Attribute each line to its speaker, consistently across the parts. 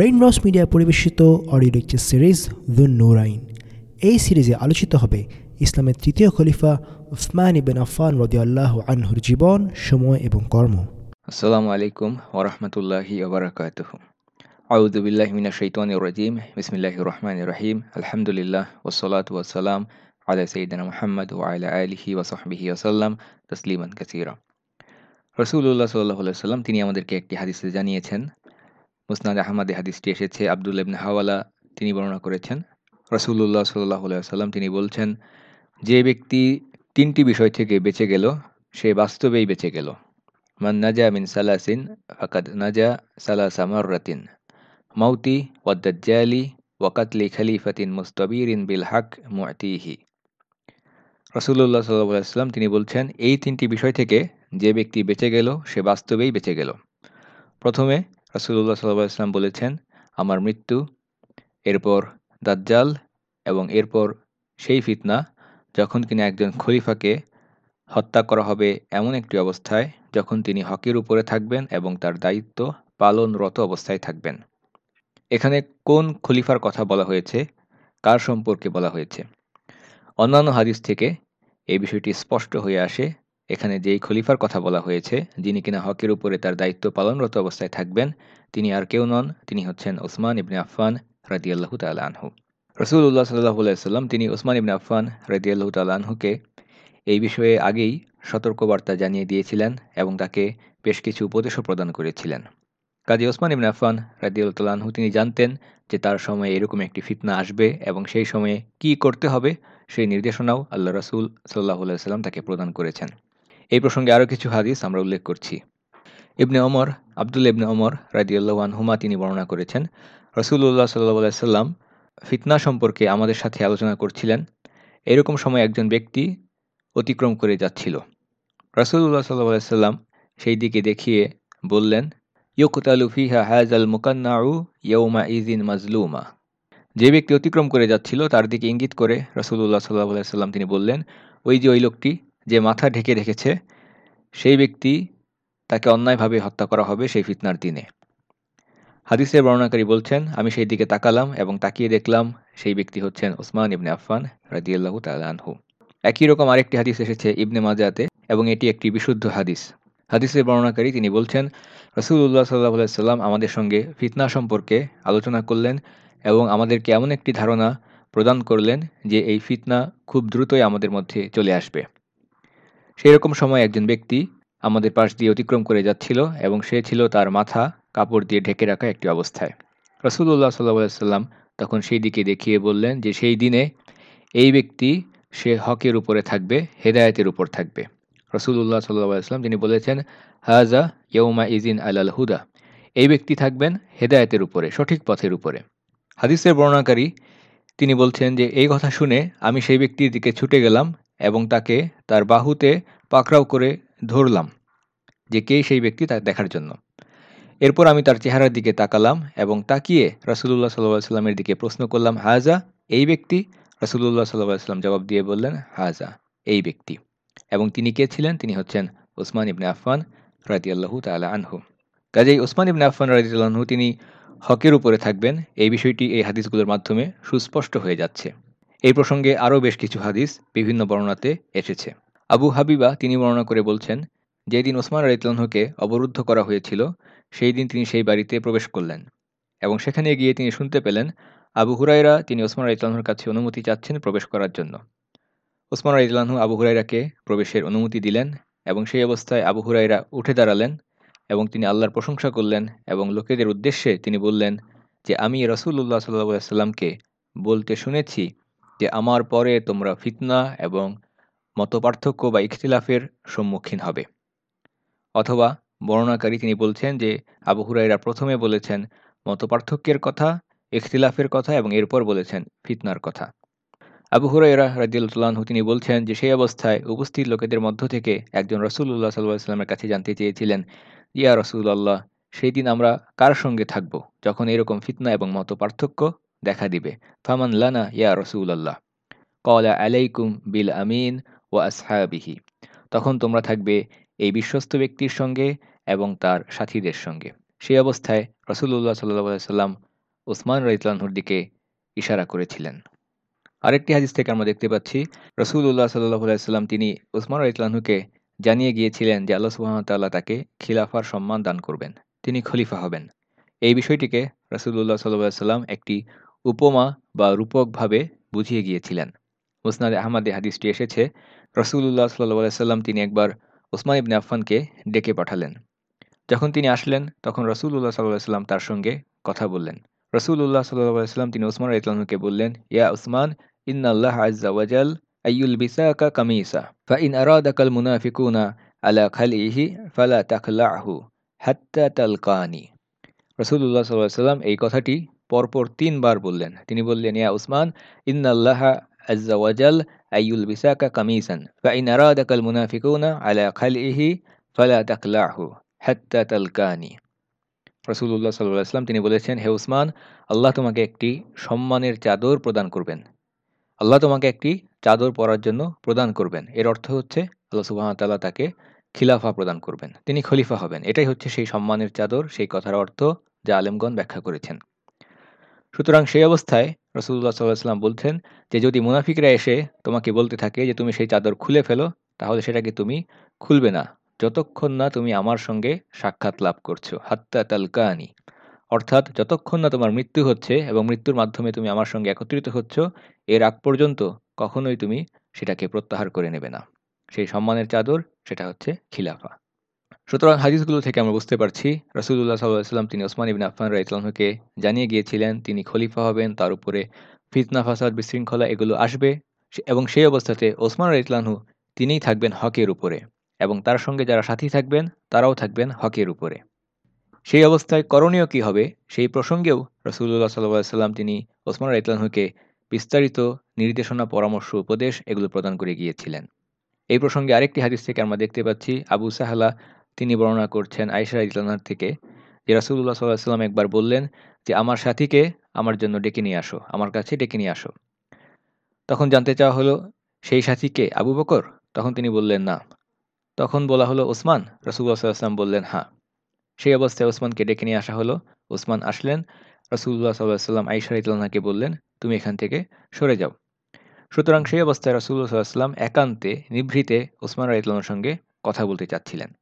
Speaker 1: Rain রস media পরিবেশিত audio lecture series the নোরাইন এই সিরিজে আলোচিত হবে ইসলামের তৃতীয় খলিফা উসমান ইবেন আফান রদিয়াল্লাহ আনহুর জীবন, সময় এবং কর্ম।
Speaker 2: আসসালামু আলাইকুম ওরহমতুল্লাহি ওবরাকাতুহ আউযু বিল্লাহি মিনাশ শাইতানির রাজিম। বিসমিল্লাহির রহমানির রহিম। আলহামদুলিল্লাহ ওয়াসসালাতু ওয়াসসালাম আলা সাইয়্যিদিনা মুহাম্মদ ওয়া আলা আলিহি ওয়া সাহবিহি ওয়াসাল্লাম তাসলিমান কাসীরা। রাসূলুল্লাহ সাল্লাল্লাহু আলাইহি তিনি আমাদেরকে একটি হাদিসে জানিয়েছেন মুসনাদ আহমদে হাদিসটি এসেছে। আব্দুল ইবনে হাওয়ালা তিনি বর্ণনা করেছেন। রাসূলুল্লাহ সাল্লাহ ওয়াসাল্লাম তিনি বলছেন, যে ব্যক্তি তিনটি বিষয় থেকে বেঁচে গেল, সে বাস্তবেই বেঁচে গেল। মান নাজা মিন সালাসিন, ফাকাদ নাজা সালাসা মাররাতিন। মাউতি ওয়াদ্দাজ্জালি ওয়াকাতলি খালিফাতিন মুস্তাবিরিন বিল হক মুআতিহি আলাইহি ওয়াসাল্লাম তিনি বলছেন, এই তিনটি বিষয় থেকে যে ব্যক্তি বেঁচে গেল, সে বাস্তবেই বেঁচে গেল। প্রথমে রাসূলুল্লাহ সাল্লাল্লাহু আলাইহি ওয়াসাল্লাম বলেছেন, আমার মৃত্যু, এরপর দাজ্জাল এবং এরপর সেই ফিতনা, যখন কিনা একজন খলিফাকে হত্যা করা হবে এমন একটি অবস্থায়, যখন তিনি হকের উপরে থাকবেন এবং তার দায়িত্ব পালনরত অবস্থায় থাকবেন। এখানে কোন খলিফার কথা বলা হয়েছে, কার সম্পর্কে বলা হয়েছে? অন্যান্য হাদিস থেকে এই বিষয়টি স্পষ্ট হয়ে আসে এখানে যেই খলিফার কথা বলা হয়েছে, যিনি কিনা হকের উপরে তার দায়িত্ব পালনরত অবস্থায় থাকবেন, তিনি আর কেউ নন, তিনি হচ্ছেন ওসমান ইবনে আফফান রাদিয়াল্লাহু তাআলা আনহু। রসুল্লাহ সাল্লাহ সাল্লাম তিনি ওসমান ইবনে আফফান রাদিয়াল্লাহু তাআলা আনহুকে এই বিষয়ে আগেই সতর্কবার্তা জানিয়ে দিয়েছিলেন এবং তাকে বেশ কিছু উপদেশও প্রদান করেছিলেন। কাজী ওসমান ইবনে আফফান আনহু তিনি জানতেন যে তার সময়ে এরকম একটি ফিতনা আসবে এবং সেই সময়ে কি করতে হবে, সেই নির্দেশনাও আল্লাহ রসুল সাল্লাহ সাল্লাম তাকে প্রদান করেছেন। এই প্রসঙ্গে আরও কিছু হাদিস আমরা উল্লেখ করছি। ইবনে ওমর, আবদুল ইবনে ওমর রাদিউল্লাহ হুমা তিনি বর্ণনা করেছেন রসুল্লাহ সাল্লাহ সাল্লাম ফিতনা সম্পর্কে আমাদের সাথে আলোচনা করছিলেন। এরকম সময় একজন ব্যক্তি অতিক্রম করে যাচ্ছিল। রসুল্লাহ সাল্লাহ সাল্লাম সেই দিকে দেখিয়ে বললেন ইয়কুতালু ফিহা হাজ আল মুকান্নাউ ইয়ৌমা ইজিন মাজলুমা। যে ব্যক্তি অতিক্রম করে যাচ্ছিল, তার দিকে ইঙ্গিত করে রসুল্লাহ সাল্লাহ সাল্লাম তিনি বললেন, ওই যে ওই লোকটি যে মাথা ঢেকে রেখেছে, সেই ব্যক্তি তাকে অন্যায়ভাবে হত্যা করা হবে সেই ফিতনার দিনে। হাদিসের বর্ণনাকারী বলছেন, আমি সেই দিকে তাকালাম এবং তাকিয়ে দেখলাম সেই ব্যক্তি হচ্ছেন ওসমান ইবনে আফফান রাদিয়াল্লাহু তালানহু একই রকম আরেকটি হাদিস এসেছে ইবনে মাজাতে এবং এটি একটি বিশুদ্ধ হাদিস। হাদিসের বর্ণনাকারী তিনি বলছেন রসুল্লাহ সাল্লাহ সাল্লাম আমাদের সঙ্গে ফিতনা সম্পর্কে আলোচনা করলেন এবং আমাদেরকে এমন একটি ধারণা প্রদান করলেন যে এই ফিতনা খুব দ্রুতই আমাদের মধ্যে চলে আসবে। সেই রকম সময় একজন ব্যক্তি আমাদের পাশ দিয়ে অতিক্রম করে যাচ্ছিল এবং সে ছিল তার মাথা কাপড় দিয়ে ঢেকে রাখা একটি অবস্থায়। রসুল্লাহ সাল্লাহ সাল্লাম তখন সেই দিকে দেখিয়ে বললেন যে, সেই দিনে এই ব্যক্তি সে হকের উপরে থাকবে, হেদায়তের উপর থাকবে। রসুল্লাহ সাল্লাহ সাল্লাম তিনি বলেছেন হাজা ইয়ৌমা ইজিন আল হুদা। এই ব্যক্তি থাকবেন হেদায়তের উপরে, সঠিক পথের উপরে। হাদিসের বর্ণাকারী তিনি বলছেন যে, এই কথা শুনে আমি সেই ব্যক্তির দিকে ছুটে গেলাম এবং তাকে তার বাহুতে পাকড়াও করে ধরলাম যে কে সেই ব্যক্তি তা দেখার জন্য। এরপর আমি তার চেহারার দিকে তাকালাম এবং তাকিয়ে রাসুলুল্লাহ সাল্লাহ সাল্লামের দিকে প্রশ্ন করলাম, হাজা, এই ব্যক্তি? রাসুলুল্লাহ সাল্লাহ সাল্লাম জবাব দিয়ে বললেন, হাজা, এই ব্যক্তি। এবং তিনি কে ছিলেন? তিনি হচ্ছেন ওসমান ইবনে আফফান রাজিয়াল্লাহু তালা আনহু। কাজেই ওসমান ইবনে আফফান রাজিউল্লাহু তিনি হকের উপরে থাকবেন। এই বিষয়টি এই হাদিসগুলোর মাধ্যমে সুস্পষ্ট হয়ে যাচ্ছে। এই প্রসঙ্গে আরও বেশ কিছু হাদিস বিভিন্ন বর্ণনাতে এসেছে। আবু হাবিবা তিনি বর্ণনা করে বলছেন, যেদিন ওসমান রাইতলানহুকে অবরুদ্ধ করা হয়েছিল সেই দিন তিনি সেই বাড়িতে প্রবেশ করলেন এবং সেখানে গিয়ে তিনি শুনতে পেলেন আবু হুরাইরা তিনি ওসমান রাইতলানহুর কাছে অনুমতি চাচ্ছেন প্রবেশ করার জন্য। ওসমান রাইতলানহু আবু হুরাইরাকে প্রবেশের অনুমতি দিলেন এবং সেই অবস্থায় আবু হুরাইরা উঠে দাঁড়ালেন এবং তিনি আল্লাহর প্রশংসা করলেন এবং লোকেদের উদ্দেশ্যে তিনি বললেন যে, আমি রসুল্লাহ সাল্লাহ সাল্লামকে বলতে শুনেছি যে আমার পরে তোমরা ফিতনা এবং মতপার্থক্য বা ইখতিলাফের সম্মুখীন হবে। অথবা বর্ণনাকারী তিনি বলছেন যে, আবু হুরাইরা প্রথমে বলেছেন মতপার্থক্যের কথা, ইখতিলাফের কথা এবং এরপর বলেছেন ফিতনার কথা। আবু হুরাইরা রাজিউল্লাহু তিনি বলছেন যে, সেই অবস্থায় উপস্থিত লোকেদের মধ্য থেকে একজন রসুল্লাহ সাল্লাহ সাল্লামের কাছে জানতে চেয়েছিলেন, ইয়া রসুল্লাহ সেই দিন আমরা কার সঙ্গে থাকব যখন এরকম ফিতনা এবং মত পার্থক্য দেখা দিবে। ফামান লানা, ইয়া রসুল্লাহ কলা আলাইকুম বিল আমিন ও আসহাবিহি। তখন তোমরা থাকবে এই বিশ্বস্ত ব্যক্তির সঙ্গে এবং তার সাথীদের সঙ্গে। সেই অবস্থায় রসুল্লাহ সাল্লাহ সাল্লাম ওসমান রাইতলানহুর দিকে ইশারা করেছিলেন। আরেকটি হাদিস থেকে আমরা দেখতে পাচ্ছি রসুল্লাহ সাল্লাহ সাল্লাম তিনি ওসমান রাইতলানহুকে জানিয়ে গিয়েছিলেন যে আল্লাহ সুহামতাল্লাহ তাকে খিলাফার সম্মান দান করবেন। তিনি খলিফা হবেন। এই বিষয়টিকে রসুল্লাহ সাল্লাহ সাল্লাম একটি উপমা বা রূপকভাবে বুঝিয়ে গিয়েছিলেন। মুসনাদ আহমদে হাদিসটি এসেছে রসুল্লাহ সাল্লাহ সাল্লাম তিনি একবার ওসমান ইবনে আফফানকে ডেকে পাঠালেন। যখন তিনি আসলেন, তখন রসুল্লাহ সাল্লাহ সাল্লাম তার সঙ্গে কথা বললেন। রসুল্লাহ সাল্লাহ সাল্লাম তিনি ওসমান ইতলামকে বললেন, ইয়া উসমান ইন্না আল্লাহ আজ্জা ওয়াজাল আইয়ুল বিসাকা কামিসা, ফা ইন আরাদাকাল মুনাফিকুনা আলা খালিহি ফালা তাখলাহু হাত্তা তালকানি। রসুল্লাহ সাল্লাহ সাল্লাম এই কথাটি পরপর তিনবার বললেন। তিনি বললেন, ইয়া উসমান ইন্না আল্লাহ আজ্জা ওয়াজাল আইয়ুল বিসাকা কামিসান ফা ইন আরাদাকাল মুনাফিকুনা আলা খালিহি ফালা তাকলাহু হাত্তা তালকানি। রসুল্লাহ সাল্লাহ আসলাম তিনি বলেছেন, হে উসমান, আল্লাহ তোমাকে একটি সম্মানের চাদর প্রদান করবেন। আল্লাহ তোমাকে একটি চাদর পরার জন্য প্রদান করবেন। এর অর্থ হচ্ছে, আল্লাহ সুবাহতাল্লাহ তাকে খিলাফা প্রদান করবেন। তিনি খলিফা হবেন। এটাই হচ্ছে সেই সম্মানের চাদর, সেই কথার অর্থ যা আলেমগণ ব্যাখ্যা করেছেন। সুতরাং সেই অবস্থায় রসুল্লাহ সাল্লাহাম বলছেন যে, যদি মুনাফিকরা এসে তোমাকে বলতে থাকে যে, তুমি সেই চাদর খুলে ফেলো, তাহলে সেটাকে তুমি খুলবে না। যতক্ষণ না তুমি আমার সঙ্গে সাক্ষাৎ লাভ করছ, হাত্তা তালকানি। অর্থাৎ যতক্ষণ না তোমার মৃত্যু হচ্ছে এবং মৃত্যুর মাধ্যমে তুমি আমার সঙ্গে একত্রিত হচ্ছ, এর আগ পর্যন্ত কখনোই তুমি সেটাকে প্রত্যাহার করে নেবে না। সেই সম্মানের চাদর, সেটা হচ্ছে খিলাফা। সুতরাং হাদিসগুলো থেকে আমরা বুঝতে পারছি রসুল্লাহ সাল্লাম তিনি ওসমান ইবিন আফান রাইতলামকে জানিয়ে গিয়েছিলেন, তিনি খলিফা হবেন, তার উপরে ফিতনা, ফাসাদ, বিশৃঙ্খলা এগুলো আসবে। এবং সেই অবস্থাতে ওসমান রাইতলানহু তিনিই থাকবেন হকের উপরে এবং তার সঙ্গে যারা সাথী থাকবেন, তারাও থাকবেন হকের উপরে। সেই অবস্থায় করণীয় কি হবে? সেই প্রসঙ্গেও রসুল্লাহ সাল্লাহ সাল্লাম তিনি ওসমান রাইতলানহুকে বিস্তারিত নির্দেশনা, পরামর্শ, উপদেশ এগুলো প্রদান করে গিয়েছিলেন। এই প্রসঙ্গে আরেকটি হাদিস থেকে আমরা দেখতে পাচ্ছি, আবু সাহালা তিনি বর্ণনা করছেন আয়সা ইতলানার থেকে যে রাসুল্লাহ সাল্লাহ সাল্লাম একবার বললেন যে, আমার সাথীকে আমার জন্য ডেকে নিয়ে আসো, আমার কাছে ডেকে নিয়ে আসো। তখন জানতে চাওয়া হলো, সেই সাথীকে আবু বকর? তখন তিনি বললেন, না। তখন বলা হলো, ওসমান। রসুল্লাহ সাল্লাম বললেন হ্যাঁ। সেই অবস্থায় ওসমানকে ডেকে নিয়ে আসা হলো, ওসমান আসলেন রসুল্লাহ সাল্লাহ সাল্লাম আইসা ইতলানাকে বললেন, তুমি এখান থেকে সরে যাও। সুতরাং সেই অবস্থায় রসুল্লাহ সাল্লাহ সাল্লাম একান্তে, নিভৃতে ওসমান রাইতলানোর সঙ্গে কথা বলতে চাচ্ছিলেন।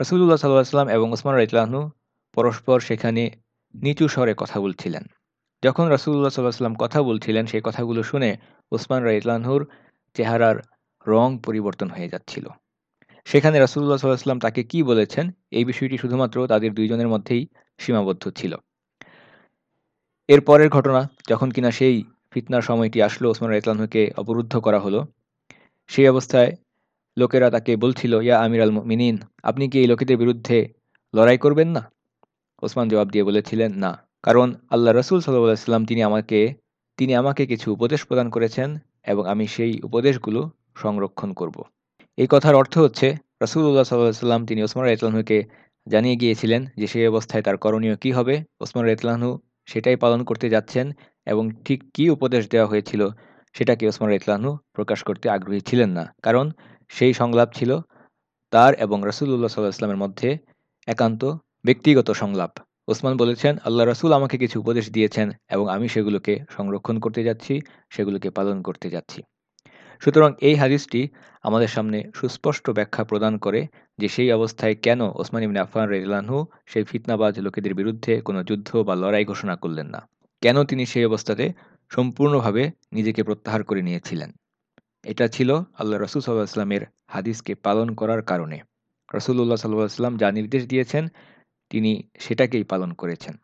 Speaker 2: রসুল্লাহ সাল্লাহ সাল্লাম এবং ওসমান রাইতলাহনু পরস্পর সেখানে নিচু স্বরে কথা বলছিলেন। যখন রসুল্লাহ সাল্লাহ সাল্লাম কথা বলছিলেন, সেই কথাগুলো শুনে ওসমান রাইতলানহুর চেহারার রং পরিবর্তন হয়ে যাচ্ছিল। সেখানে রাসুল্লাহ সাল্লাহাম তাকে কি বলেছেন? এই বিষয়টি শুধুমাত্র তাদের দুইজনের মধ্যেই সীমাবদ্ধ ছিল। এর পরের ঘটনা, যখন কিনা সেই ফিতনার সময়টি আসলো ওসমান রাইতলানহুকে অবরুদ্ধ করা হলো, সেই অবস্থায় লোকেরা তাকে বলছিল, ইয়া আমির আল মিনিন আপনি কি এই লোকেদের বিরুদ্ধে লড়াই করবেন না? ওসমান জবাব দিয়ে বলেছিলেন, না, কারণ আল্লাহ রসুল সাল্লাহ সাল্লাম তিনি আমাকে তিনি আমাকে কিছু উপদেশ প্রদান করেছেন এবং আমি সেই উপদেশগুলো সংরক্ষণ করব। এই কথার অর্থ হচ্ছে রসুল্লাহ সাল্লাহ সাল্লাম তিনি ওসমান রাইতলানহুকে জানিয়ে গিয়েছিলেন যে সেই অবস্থায় তার করণীয় কি হবে। ওসমান রাইতলানহু সেটাই পালন করতে যাচ্ছেন এবং ঠিক কি উপদেশ দেওয়া হয়েছিল সেটাকে ওসমান রাইতলানহু প্রকাশ করতে আগ্রহী ছিলেন না। কারণ সেই সংলাপ ছিল তার এবং রসুল্লাহ সাল্লাহ ইসলামের মধ্যে একান্ত ব্যক্তিগত সংলাপ। ওসমান বলেছেন, আল্লাহ রসুল আমাকে কিছু উপদেশ দিয়েছেন এবং আমি সেগুলোকে সংরক্ষণ করতে যাচ্ছি, সেগুলোকে পালন করতে যাচ্ছি। সুতরাং এই হাদিসটি আমাদের সামনে সুস্পষ্ট ব্যাখ্যা প্রদান করে যে সেই অবস্থায় কেন ওসমান ইবিন আফান রেলানহু সেই ফিতনাবাজ লোকেদের বিরুদ্ধে কোনো যুদ্ধ বা লড়াই ঘোষণা করলেন না। কেন তিনি সেই অবস্থাতে সম্পূর্ণভাবে নিজেকে প্রত্যাহার করে নিয়েছিলেন? এটা ছিল আল্লাহ রসুল সাল্লাহ আসলামের হাদিসকে পালন করার কারণে। রসুল্লাহ সাল্লাহ আসলাম যা নির্দেশ দিয়েছেন, তিনি সেটাকেই পালন করেছেন।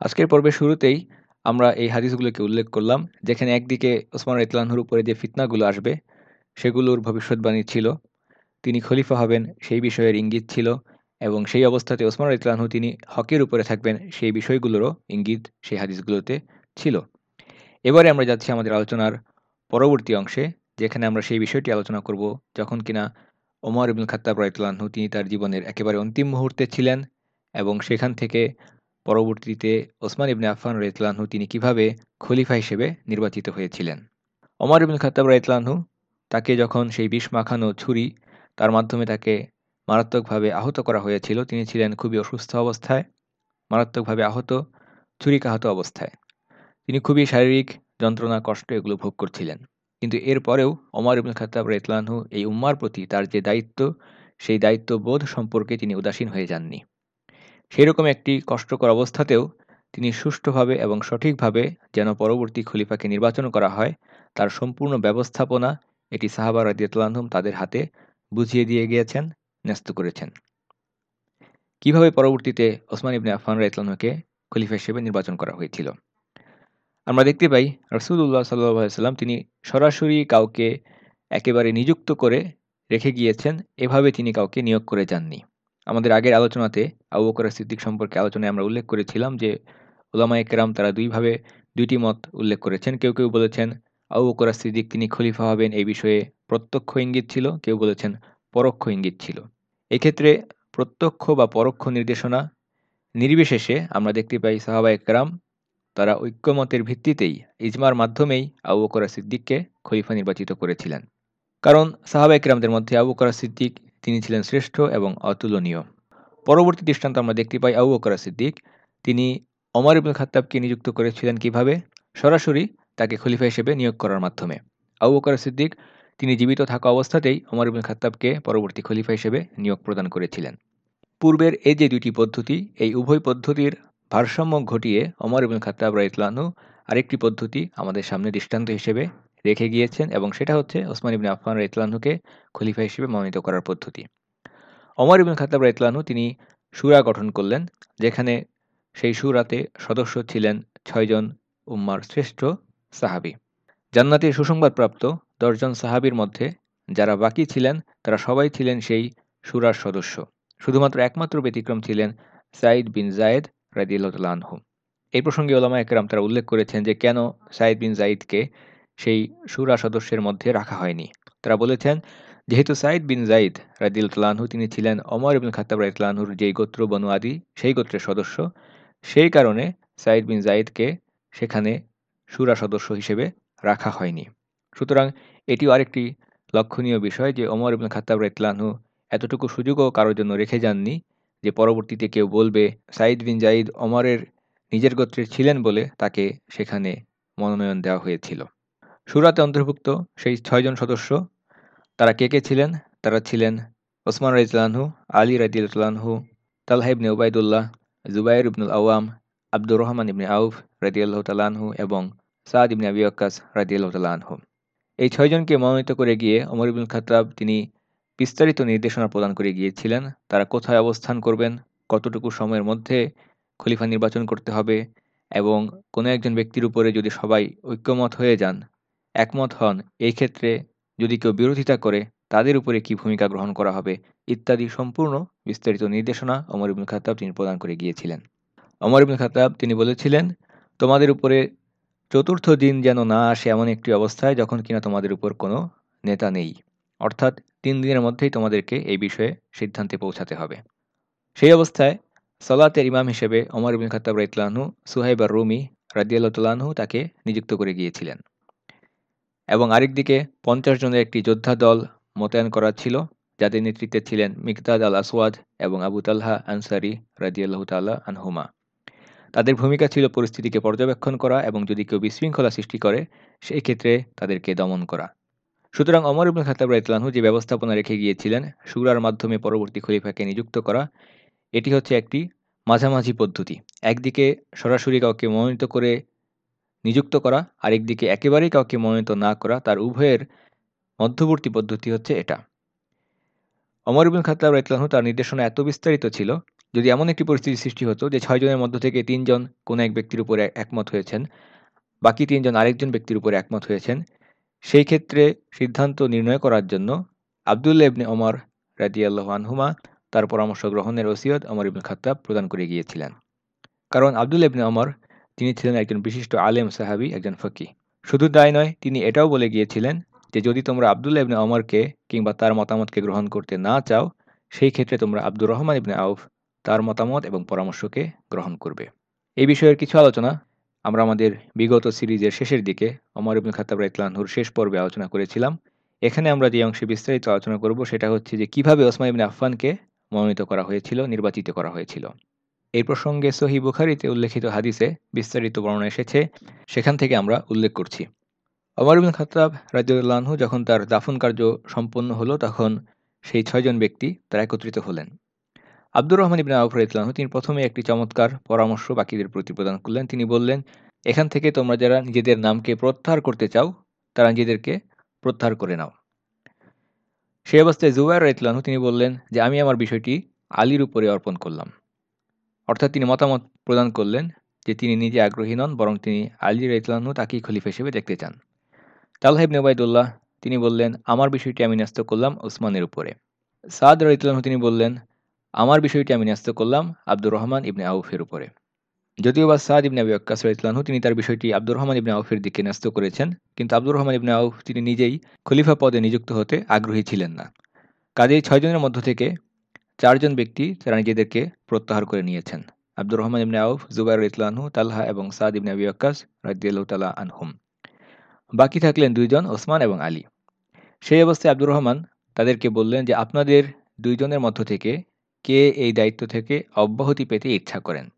Speaker 2: আজকের পর্বের শুরুতেই আমরা এই হাদিসগুলোকে উল্লেখ করলাম, যেখানে একদিকে ওসমান ইতলানহুর উপরে যে ফিতনাগুলো আসবে, সেগুলোর ভবিষ্যৎবাণী ছিল, তিনি খলিফা হবেন সেই বিষয়ের ইঙ্গিত ছিল, এবং সেই অবস্থাতে ওসমান ইতলানহু তিনি হকের উপরে থাকবেন সেই বিষয়গুলোরও ইঙ্গিত সেই হাদিসগুলোতে ছিল। এবারে আমরা যাচ্ছি আমাদের আলোচনার পরবর্তী অংশে যেখানে আমরা সেই বিষয়টি আলোচনা করব, যখন কিনা ওমর ইবুল খাত্তাব রাইতলানহু তিনি তার জীবনের একেবারে অন্তিম মুহূর্তে ছিলেন এবং সেখান থেকে পরবর্তীতে ওসমান ইবনে আফান রাইতলানহু তিনি কীভাবে খলিফা হিসেবে নির্বাচিত হয়েছিলেন। ওমর ইবুল খাত্তাব রাইতলানহু তাকে যখন সেই বিষ মাখানো ছুরি তার মাধ্যমে তাকে মারাত্মকভাবে আহত করা হয়েছিল, তিনি ছিলেন খুবই অসুস্থ অবস্থায়, মারাত্মকভাবে আহত, ছুরিকাহত অবস্থায়। তিনি খুবই শারীরিক যন্ত্রণা, কষ্ট এগুলো ভোগ করছিলেন। কিন্তু এরপরেও অমর ইবুল খাতাব রেতলানহু এই উম্মার প্রতি তার যে দায়িত্ব, সেই দায়িত্ববোধ সম্পর্কে তিনি উদাসীন হয়ে যাননি। সেই রকম একটি কষ্টকর অবস্থাতেও তিনি সুষ্ঠুভাবে এবং সঠিকভাবে যেন পরবর্তী খলিফাকে নির্বাচন করা হয়, তার সম্পূর্ণ ব্যবস্থাপনা এটি সাহাবা রাদিয়াতুল্লাহম তাদের হাতে বুঝিয়ে দিয়ে গিয়েছেন, ন্যস্ত করেছেন। কীভাবে পরবর্তীতে ওসমান ইবনে আফান রাইতলানহকে খলিফা হিসেবে নির্বাচন করা হয়েছিল? আমরা দেখতে পাই রসুল্লাহ সাল্লাম তিনি সরাসরি কাউকে একেবারে নিযুক্ত করে রেখে গিয়েছেন, এভাবে তিনি কাউকে নিয়োগ করে যাননি। আমাদের আগের আলোচনাতে আবু বকর সিদ্দিক সম্পর্কে আলোচনায় আমরা উল্লেখ করেছিলাম যে ওলামা একরাম তারা দুইভাবে দুইটি মত উল্লেখ করেছেন। কেউ কেউ বলেছেন আবু বকর সিদ্দিক তিনি খলিফা হবেন এই বিষয়ে প্রত্যক্ষ ইঙ্গিত ছিল, কেউ বলেছেন পরোক্ষ ইঙ্গিত ছিল। এক্ষেত্রে প্রত্যক্ষ বা পরোক্ষ নির্দেশনা নির্বিশেষে আমরা দেখতে পাই সাহাবা একরাম তারা ঐক্যমতের ভিত্তিতেই ইজমার মাধ্যমেই আবু বকর সিদ্দিককে খলিফা নির্বাচিত করেছিলেন। কারণ সাহাবা একরামদের মধ্যে আবু বকর সিদ্দিক, তিনি ছিলেন শ্রেষ্ঠ এবং অতুলনীয়। পরবর্তী দৃষ্টান্ত আমরা দেখতে পাই আবু বকর সিদ্দিক। তিনি অমর ইবুল খাত্তাবকে নিযুক্ত করেছিলেন কীভাবে? সরাসরি তাকে খলিফা হিসেবে নিয়োগ করার মাধ্যমে। আবু সিদ্দিক, তিনি জীবিত থাকা অবস্থাতেই অমর ইবুল খাত্তাবকে পরবর্তী খলিফা হিসেবে নিয়োগ প্রদান করেছিলেন। পূর্বের এই যে দুটি পদ্ধতি, এই উভয় পদ্ধতির ভারসাম্য ঘটিয়ে অমর ইবুল খাত্তাব রাইতলানু আরেকটি পদ্ধতি আমাদের সামনে দৃষ্টান্ত হিসেবে রেখে গিয়েছেন এবং সেটা হচ্ছে ওসমান ইবিন আফমান রাইতলানহুকে খলিফা হিসেবে মনোনীত করার পদ্ধতি। অমর ইবিন খাতাব রাইতলানহু তিনি সুরা গঠন করলেন, যেখানে সেই সুরাতে সদস্য ছিলেন ছয়জন উম্মার শ্রেষ্ঠ সাহাবি। জান্নাতে সুসংবাদপ্রাপ্ত দশজন সাহাবির মধ্যে যারা বাকি ছিলেন, তারা সবাই ছিলেন সেই সুরার সদস্য। শুধুমাত্র একমাত্র ব্যতিক্রম ছিলেন সাইদ বিন জায়েদ রাজিউল্লাহ আনহু এই প্রসঙ্গে ওলামা একরাম তারা উল্লেখ করেছেন যে কেন সাইদ বিন জাইদকে সেই সুরা সদস্যের মধ্যে রাখা হয়নি। তারা বলেছেন, যেহেতু সাইদ বিন জাইদ রাদিউল্লাহু তিনি ছিলেন অমর ইবিন খাতাব রাইতলানহুর যেই গোত্র বনু আদি, সেই গোত্রের সদস্য, সেই কারণে সাইদ বিন জাইদকে সেখানে সুরা সদস্য হিসেবে রাখা হয়নি। সুতরাং এটিও আরেকটি লক্ষণীয় বিষয় যে অমর ইবিন খাতাব রাইতলানহু এতটুকু সুযোগও কারোর জন্য রেখে যাননি যে পরবর্তীতে কেউ বলবে সাইদ বিন জাইদ অমরের নিজের গোত্রের ছিলেন বলে তাকে সেখানে মনোনয়ন দেওয়া হয়েছিল। সুরাতে অন্তর্ভুক্ত সেই ছয়জন সদস্য, তারা কে কে ছিলেন? তারা ছিলেন ওসমান রাইতলানহু আলী রাদিউল্লাহু তালহা ইবনে ওবায়দুল্লাহ জুবাইর ইবনুল আওয়াম, আব্দুর রহমান ইবনে আউফ রাদিয়াল্লাহ তালানহু এবং সাদ ইবনে আবি আক্কাস রাদিয়াল্লাহ তালানহু এই ছয়জনকে মনোনীত করে গিয়ে অমর ইবুল খাতাব তিনি বিস্তারিত নির্দেশনা প্রদান করে গিয়েছিলেন। তারা কোথায় অবস্থান করবেন, কতটুকু সময়ের মধ্যে খলিফা নির্বাচন করতে হবে এবং কোনো একজন ব্যক্তির উপরে যদি সবাই ঐক্যমত হয়ে যান, একমত হন, এই ক্ষেত্রে যদি কেউ বিরোধিতা করে, তাদের উপরে কি ভূমিকা গ্রহণ করা হবে, ইত্যাদি সম্পূর্ণ বিস্তারিত নির্দেশনা অমর ইবুল খাতাব তিনি প্রদান করে গিয়েছিলেন। অমর ইবুল খাতাব তিনি বলেছিলেন, তোমাদের উপরে চতুর্থ দিন যেন না আসে এমন একটি অবস্থায় যখন কিনা তোমাদের উপর কোনো নেতা নেই। অর্থাৎ তিন দিনের মধ্যেই তোমাদেরকে এই বিষয়ে সিদ্ধান্তে পৌঁছাতে হবে। সেই অবস্থায় সলাতের ইমাম হিসেবে অমর ইবিন খাতাব রাইতলানহু সুহাইব আর রুমি রাদিয়াল্লাহু তাকে নিযুক্ত করে গিয়েছিলেন। এবং আরেকদিকে পঞ্চাশ জনের একটি যোদ্ধা দল মোতায়েন করা ছিল, যাদের নেতৃত্বে ছিলেন মিকদাদ আল আসওয়াদ এবং আবু তালহা আনসারি রাজিয়াল্লাহ তাল্লাহ আনহুমা। তাদের ভূমিকা ছিল পরিস্থিতিকে পর্যবেক্ষণ করা এবং যদি কেউ বিশৃঙ্খলা সৃষ্টি করে, সেই ক্ষেত্রে তাদেরকে দমন করা। সুতরাং অমর ইবুল খাতাব রাইতলানহু যে ব্যবস্থাপনা রেখে গিয়েছিলেন, সুরার মাধ্যমে পরবর্তী খলিফাকে নিযুক্ত করা, এটি হচ্ছে একটি মাঝামাঝি পদ্ধতি। একদিকে সরাসরি কাউকে মনোনীত করে নিযুক্ত করা, আরেকদিকে একেবারেই কাউকে মনোনীত না করা, তার উভয়ের মধ্যবর্তী পদ্ধতি হচ্ছে এটা। অমর ইবুল খাতাব রাইতলানহু তার নির্দেশনা এত বিস্তারিত ছিল, যদি এমন একটি পরিস্থিতি সৃষ্টি হতো যে ছয়জনের মধ্য থেকে তিনজন কোনো এক ব্যক্তির উপরে একমত হয়েছেন, বাকি তিনজন আরেকজন ব্যক্তির উপরে একমত হয়েছেন সেই ক্ষেত্রে সিদ্ধান্ত নির্ণয় করার জন্য আবদুল্লা ইবনে ওমর রাজিয়াল্লাহ আনহুমা তার পরামর্শ গ্রহণের ওসিয়ত অমর ইবনে খাত্তাব প্রদান করে গিয়েছিলেন। কারণ আবদুল ইবনে অমর তিনি ছিলেন একজন বিশিষ্ট আলেম সাহাবি, একজন ফকি। শুধু তাই নয়, তিনি এটাও বলে গিয়েছিলেন যে, যদি তোমরা আবদুল্লা ইবনে অমরকে কিংবা তার মতামতকে গ্রহণ করতে না চাও, সেই ক্ষেত্রে তোমরা আব্দুর রহমান ইবনে আউফ তার মতামত এবং পরামর্শকে গ্রহণ করবে। এই বিষয়ের কিছু আলোচনা আমরা আমাদের বিগত সিরিজের শেষের দিকে অমর ইবুল খাতাব রাইতলানহুর শেষ পর্বে আলোচনা করেছিলাম। এখানে আমরা যে অংশে বিস্তারিত আলোচনা করব সেটা হচ্ছে যে কীভাবে ওসমান ইবিন আফফানকে মনোনীত করা হয়েছিল, নির্বাচিত করা হয়েছিল। এই প্রসঙ্গে সহি বুখারিতে উল্লেখিত হাদিসে বিস্তারিত বর্ণনা এসেছে। সেখান থেকে আমরা উল্লেখ করছি। অমর ইবিন খত্তাব রাজিউল্লাহু যখন তার দাফন কার্য সম্পন্ন হলো তখন সেই ছয়জন ব্যক্তি তারা একত্রিত হলেন। আব্দুর রহমান ইবিন আউফ ইতলাহ তিনি প্রথমে একটি চমৎকার পরামর্শ বাকিদের প্রতি প্রদান করলেন। তিনি বললেন, এখান থেকে তোমরা যারা নিজেদের নামকে প্রত্যাহার করতে চাও, তারা নিজেদেরকে প্রত্যাহার করে নাও। সেই অবস্থায় জুবাইর ইতলাহ তিনি বললেন যে, আমি আমার বিষয়টি আলীর উপরে অর্পণ করলাম। অর্থাৎ তিনি মতামত প্রদান করলেন যে, তিনি নিজে আগ্রহী নন, বরং তিনি আলী রাইতলাহু তাকেই খলিফা হিসেবে দেখতে চান। তালহাইব নেবায়দুল্লাহ তিনি বললেন, আমার বিষয়টি আমি ন্যস্ত করলাম ওসমানের উপরে। সাদ রাইতলাহু তিনি বললেন আমার বিষয়টি আমি ন্যস্ত করলাম আব্দুর রহমান ইবনে আউফের উপরে। যদিও বা সাদ ইবনে আবি আক্কাস রাইতলাহু তিনি তার বিষয়টি আব্দুর রহমান ইবনে আউফের দিকে ন্যস্ত করেছেন, কিন্তু আব্দুর রহমান ইবনে আউফ তিনি নিজেই খলিফা পদে নিযুক্ত হতে আগ্রহী ছিলেন না। কাজেই ছয়জনের মধ্য থেকে চারজন ব্যক্তি তারা নিজেদেরকে প্রত্যাহার করে নিয়েছেন। আব্দুর রহমান ইবনে আউফ, জুবাইর ইতলানহু তালহা এবং সাদ ইবনে আবি আক্কাস রাদিয়াল্লাহু তালা আনহুম। বাকি থাকলেন দুইজন ওসমান এবং আলী। সেই অবস্থায় আব্দুর রহমান তাদেরকে বললেন যে, আপনাদের দুইজনের মধ্য থেকে কে এই দায়িত্ব থেকে অব্যাহতি পেতে ইচ্ছা করেন?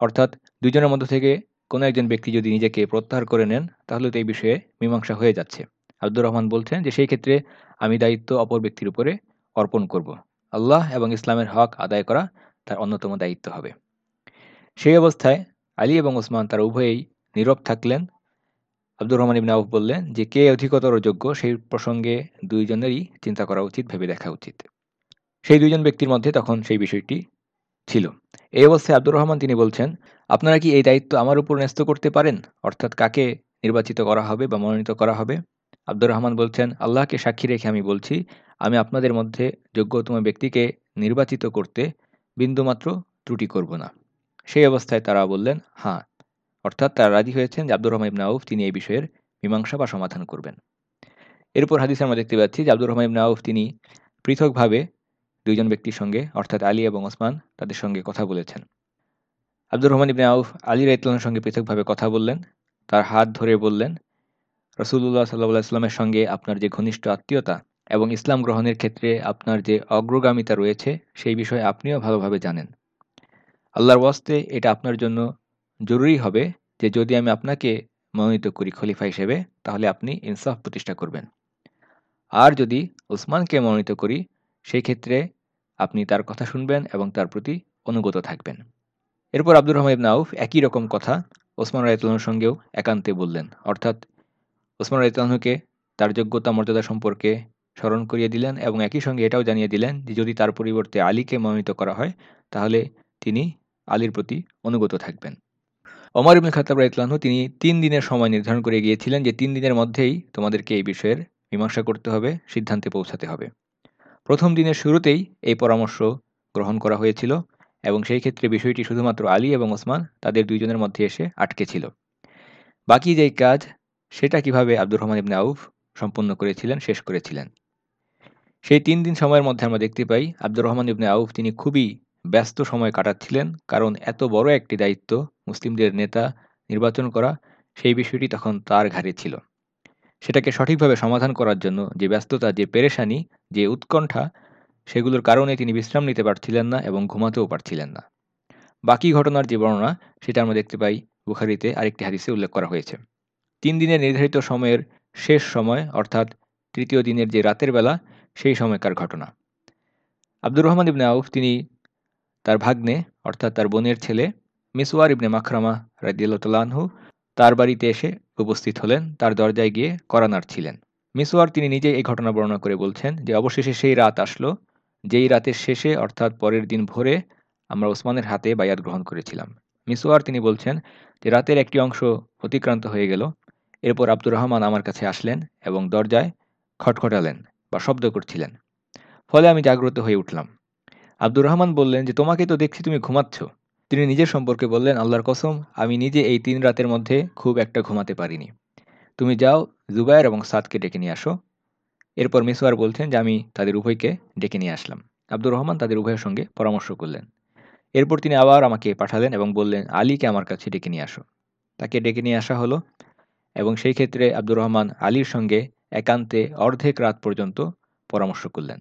Speaker 2: অর্থাৎ দুজনের মধ্য থেকে কোনো একজন ব্যক্তি যদি নিজেকে প্রত্যাহার করে নেন, তাহলে তো এই বিষয়ে মীমাংসা হয়ে যাচ্ছে। আব্দুর রহমান বলছেন যে, সেই ক্ষেত্রে আমি দায়িত্ব অপর ব্যক্তির উপরে অর্পণ করব। আল্লাহ এবং ইসলামের হক আদায় করা তার অন্যতম দায়িত্ব হবে। সেই অবস্থায় আলী এবং ওসমান তার উভয়েই নীরব থাকলেন। আব্দুর রহমান ইবনে আউফ বললেন যে, কে অধিকতর যোগ্য সেই প্রসঙ্গে দুইজনেরই চিন্তা করা উচিত, ভেবে দেখা উচিত। সেই দুইজন ব্যক্তির মধ্যে তখন সেই বিষয়টি ছিল। এই অবস্থায় আব্দুর রহমান তিনি বলছেন, আপনারা কি এই দায়িত্ব আমার উপর ন্যস্ত করতে পারেন? অর্থাৎ কাকে নির্বাচিত করা হবে বা মনোনীত করা হবে? আব্দুর রহমান বলছেন, আল্লাহকে সাক্ষী রেখে আমি বলছি, আমি আপনাদের মধ্যে যোগ্যতম ব্যক্তিকে নির্বাচিত করতে বিন্দুমাত্র ত্রুটি করব না। সেই অবস্থায় তারা বললেন হ্যাঁ। অর্থাৎ তারা রাজি হয়েছেন যে আব্দুর রহমান ইবনা আউফ তিনি এই বিষয়ের মীমাংসা বা সমাধান করবেন। এরপর হাদিস আমরা দেখতে পাচ্ছি যে আব্দুর রহমান ইবনা আউফ তিনি পৃথকভাবে দুইজন ব্যক্তির সঙ্গে, অর্থাৎ আলী এবং ওসমান, তাদের সঙ্গে কথা বলেছেন। আব্দুর রহমান ইবনে আউফ আলী রাইতলানের সঙ্গে পৃথকভাবে কথা বললেন, তার হাত ধরে বললেন রসুল্লাহ সাল্লাহ ইসলামের সঙ্গে আপনার যে ঘনিষ্ঠ আত্মীয়তা এবং ইসলাম গ্রহণের ক্ষেত্রে আপনার যে অগ্রগামিতা রয়েছে, সেই বিষয়ে আপনিও ভালোভাবে জানেন। আল্লাহর ওয়াস্তে এটা আপনার জন্য জরুরি হবে যে যদি আমি আপনাকে মনোনীত করি খলিফা হিসেবে, তাহলে আপনি ইনসাফ প্রতিষ্ঠা করবেন। আর যদি ওসমানকে মনোনীত করি সেই ক্ষেত্রে আপনি তার কথা শুনবেন এবং তার প্রতি অনুগত থাকবেন। এরপর আব্দুর রহমান ইবনা আউফ একই রকম কথা ওসমান রায়তুল্লাহর সঙ্গেও একান্তে বললেন। অর্থাৎ ওসমান রায়তুল্লাহকে তার যোগ্যতা, মর্যাদা সম্পর্কে স্মরণ করিয়ে দিলেন এবং একই সঙ্গে এটাও জানিয়ে দিলেন যে, যদি তার পরিবর্তে আলীকে মনোনীত করা হয়, তাহলে তিনি আলীর প্রতি অনুগত থাকবেন। অমর ইবনে খাতাব রাইতলানহু তিনি তিন দিনের সময় নির্ধারণ করে গিয়েছিলেন যে, তিন দিনের মধ্যেই তোমাদেরকে এই বিষয়ের মীমাংসা করতে হবে, সিদ্ধান্তে পৌঁছাতে হবে। প্রথম দিনের শুরুতেই এই পরামর্শ গ্রহণ করা হয়েছিল এবং সেই ক্ষেত্রে বিষয়টি শুধুমাত্র আলী এবং ওসমান তাদের দুইজনের মধ্যে এসে আটকে ছিল। বাকি যেই কাজ, সেটা কীভাবে আব্দুর রহমান ইবনে আউফ সম্পন্ন করেছিলেন, শেষ করেছিলেন। সেই তিন দিন সময়ের মধ্যে আমরা দেখতে পাই, আব্দুর রহমান ইবনে আউফ তিনি খুবই ব্যস্ত সময় কাটাচ্ছিলেন কারণ এত বড় একটি দায়িত্ব মুসলিমদের নেতা নির্বাচন করা, সেই বিষয়টি তখন তার ঘাড়ে ছিল। সেটাকে সঠিকভাবে সমাধান করার জন্য যে ব্যস্ততা, যে পেরেশানি, যে উৎকণ্ঠা, সেগুলোর কারণে তিনি বিশ্রাম নিতে পারছিলেন না এবং ঘুমাতেও পারছিলেন না। বাকি ঘটনার যে বর্ণনা, সেটা আমরা দেখতে পাই বুখারিতে আরেকটি হাদিসে উল্লেখ করা হয়েছে। তিন দিনের নির্ধারিত সময়ের শেষ সময়, অর্থাৎ তৃতীয় দিনের যে রাতের বেলা, সেই সময়কার ঘটনা। আব্দুর রহমান ইবনে আউফ, তিনি তার ভাগ্নে, অর্থাৎ তার বোনের ছেলে, মিসওয়ার ইবনে মাখরামা রাজিয়ালতালাহু তার বাড়িতে এসে উপস্থিত হলেন, তার দরজায় গিয়ে করানার ছিলেন। মিসওয়ার তিনি নিজে এই ঘটনা বর্ণনা করে বলছেন যে, অবশেষে সেই রাত আসলো, যেই রাতের শেষে অর্থাৎ পরের দিন ভোরে আমরা ওসমানের হাতে বায়াত গ্রহণ করেছিলাম। মিসওয়ার তিনি বলছেন যে, রাতের একটি অংশ অতিক্রান্ত হয়ে গেল, এরপর আব্দুর রহমান আমার কাছে আসলেন এবং দরজায় খটখটালেন বা শব্দ করছিলেন। ফলে আমি জাগ্রত হয়ে উঠলাম। আব্দুর রহমান বললেন যে, তোমাকে তো দেখছি তুমি ঘুমাচ্ছ। তিনি নিজের সম্পর্কে বললেন, আল্লাহর কসম, আমি নিজে এই তিন রাতের মধ্যে খুব একটা ঘুমাতে পারিনি। তুমি যাও, জুবায়ের এবং সাদকে ডেকে নিয়ে আসো। এরপর মিসওয়ার বলছেন যে, আমি তাদের উভয়কে ডেকে নিয়ে আসলাম। আব্দুর রহমান তাদের উভয়ের সঙ্গে পরামর্শ করলেন। এরপর তিনি আবার আমাকে পাঠালেন এবং বললেন, আলীকে আমার কাছে ডেকে নিয়ে আসো। তাকে ডেকে নিয়ে আসা হলো এবং সেই ক্ষেত্রে আব্দুর রহমান আলীর সঙ্গে একান্তে অর্ধেক রাত পর্যন্ত পরামর্শ করলেন।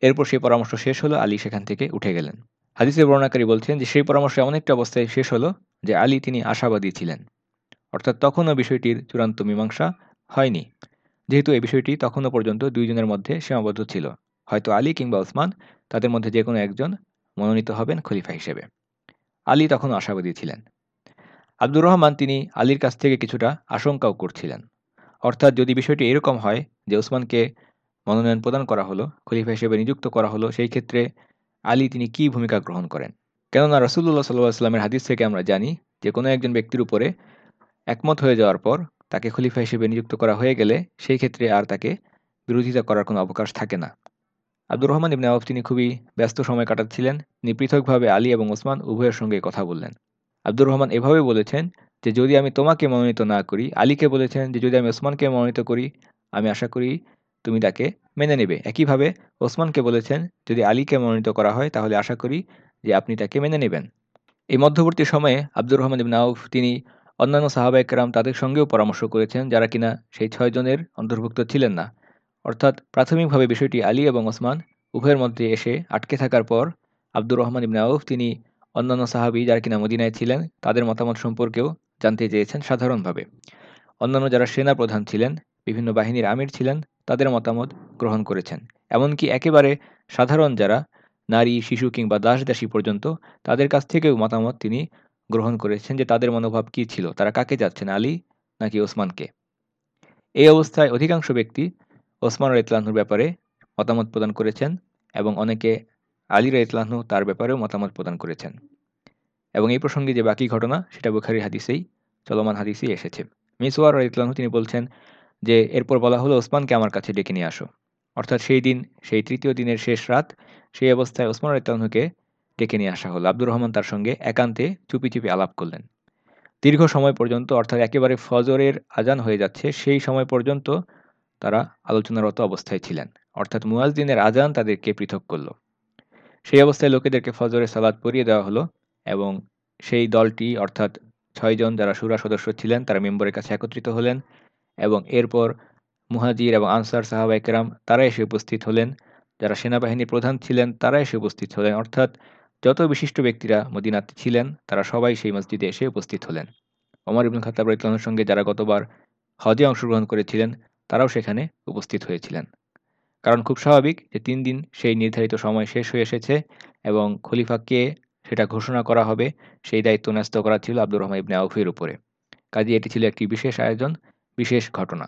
Speaker 2: এরপর সেই পরামর্শ শেষ হলো, আলী সেখান থেকে উঠে গেলেন। হাদিসের বর্ণাকারী বলছেন যে, সেই পরামর্শ এমন একটা অবস্থায় শেষ হলো যে আলী তিনি আশাবাদী ছিলেন। অর্থাৎ তখনও বিষয়টির চূড়ান্ত মীমাংসা হয়নি। যেহেতু এই বিষয়টি তখনও পর্যন্ত দুইজনের মধ্যে সীমাবদ্ধ ছিল। হয়তো আলী কিংবা ওসমান তাদের মধ্যে যে কোনো একজন মনোনীত হবেন খলিফা হিসেবে। আলী তখনও আশাবাদী ছিলেন। আব্দুর রহমান তিনি আলীর কাছ থেকে কিছুটা আশঙ্কাও করছিলেন। অর্থাৎ যদি বিষয়টি এরকম হয় যে ওসমানকে মনোনয়ন প্রদান করা হলো, খলিফা হিসেবে নিযুক্ত করা হলো, সেই ক্ষেত্রে আলী তিনি কি ভূমিকা গ্রহণ করেন? কেননা রসুল্লাহ সাল্লাহ আসলামের হাদিস থেকে আমরা জানি যে কোনো একজন ব্যক্তির উপরে একমত হয়ে যাওয়ার পর তাকে খলিফা হিসেবে নিযুক্ত করা হয়ে গেলে সেই ক্ষেত্রে আর তাকে বিরোধিতা করার কোনো অবকাশ থাকে না। আব্দুর রহমান ইবনে আউফ তিনি খুবই ব্যস্ত সময় কাটাচ্ছিলেন, তিনি পৃথকভাবে আলী এবং ওসমান উভয়ের সঙ্গে কথা বললেন। আব্দুর রহমান এভাবে বলেছেন যে, যদি আমি তোমাকে মনোনীত না করি, আলীকে বলেছেন যে, যদি আমি ওসমানকে মনোনীত করি, আমি আশা করি তুমি তাকে মেনে নেবে। একইভাবে ওসমানকে বলেছেন, যদি আলীকে মনোনীত করা হয়, তাহলে আশা করি যে আপনি তাকে মেনে নেবেন। এই মধ্যবর্তী সময়ে আব্দুর রহমান ইবনে আউফ, তিনি অন্যান্য সাহাবা একরাম তাদের সঙ্গেও পরামর্শ করেছেন যারা কিনা সেই ছয়জনের অন্তর্ভুক্ত ছিলেন না। অর্থাৎ প্রাথমিকভাবে বিষয়টি আলী এবং ওসমান উভয়ের মধ্যে এসে আটকে থাকার পর আব্দুর রহমান ইবনে আউফ, তিনি অন্যান্য সাহাবি যারা কিনা মদিনায় ছিলেন, তাদের মতামত সম্পর্কেও জানতে চেয়েছেন সাধারণভাবে। অন্যান্য যারা সেনা প্রধান ছিলেন, বিভিন্ন বাহিনীর আমির ছিলেন তাদের মতামত গ্রহণ করেছেন। এমনকি একেবারে সাধারণ যারা নারী, শিশু কিংবা দাস দাসী পর্যন্ত তাদের কাছ থেকেও মতামত তিনি গ্রহণ করেছেন যে তাদের মনোভাব কি ছিল, তারা কাকে যাচ্ছেন আলী নাকি ওসমানকে? এই অবস্থায় অধিকাংশ ব্যক্তি ওসমান ইতলাহুর ব্যাপারে মতামত প্রদান করেছেন এবং অনেকে আলী ইতলাহু তার ব্যাপারেও মতামত প্রদান করেছেন। এবং এই প্রসঙ্গে যে বাকি ঘটনা, সেটা বুখারি হাদিসেই, চলমান হাদিসেই এসেছে। মিসওয়ার ইতলাহু তিনি বলছেন যে এরপর বলা হলো, ওসমানকে আমার কাছে ডেকে নিয়ে আসো। অর্থাৎ সেই দিন, সেই তৃতীয় দিনের শেষ রাত, সেই অবস্থায় ওসমান ইতলাহুকে ডেকে নিয়ে আসা হলো। আব্দুর রহমান তার সঙ্গে একান্তে চুপি চুপি আলাপ করলেন। দীর্ঘ সময় পর্যন্ত, অর্থাৎ একেবারে ফজরের আজান হয়ে যাচ্ছে, সেই সময় পর্যন্ত তারা আলোচনারত অবস্থায় ছিলেন। অর্থাৎ মুয়াজদিনের আজান তাদেরকে পৃথক করল। সেই অবস্থায় লোকেদেরকে ফজরের সালাদ পরিয়ে দেওয়া হলো এবং সেই দলটি, অর্থাৎ ছয়জন যারা সুরা সদস্য ছিলেন, তারা মেম্বরের কাছে একত্রিত হলেন। এবং এরপর মুহাজির এবং আনসার সাহাবা একরাম তারা এসে উপস্থিত হলেন। যারা সেনাবাহিনীর প্রধান ছিলেন তারা এসে উপস্থিত হলেন। অর্থাৎ যত বিশিষ্ট ব্যক্তিরা মদিনাতে ছিলেন, তারা সবাই সেই মসজিদে এসে উপস্থিত হলেন। অমর ইবুল খাতাব ইতলামের সঙ্গে যারা গতবার হজে অংশগ্রহণ করেছিলেন, তারাও সেখানে উপস্থিত হয়েছিলেন। কারণ খুব স্বাভাবিক যে তিন দিন সেই নির্ধারিত সময় শেষ হয়ে এসেছে এবং খলিফাকে সেটা ঘোষণা করা হবে, সেই দায়িত্ব ন্যস্ত করা ছিল আব্দুর রহমান ইবনে আউফের উপরে। কাজে এটি ছিল একটি বিশেষ আয়োজন। বিশেষ ঘটনা।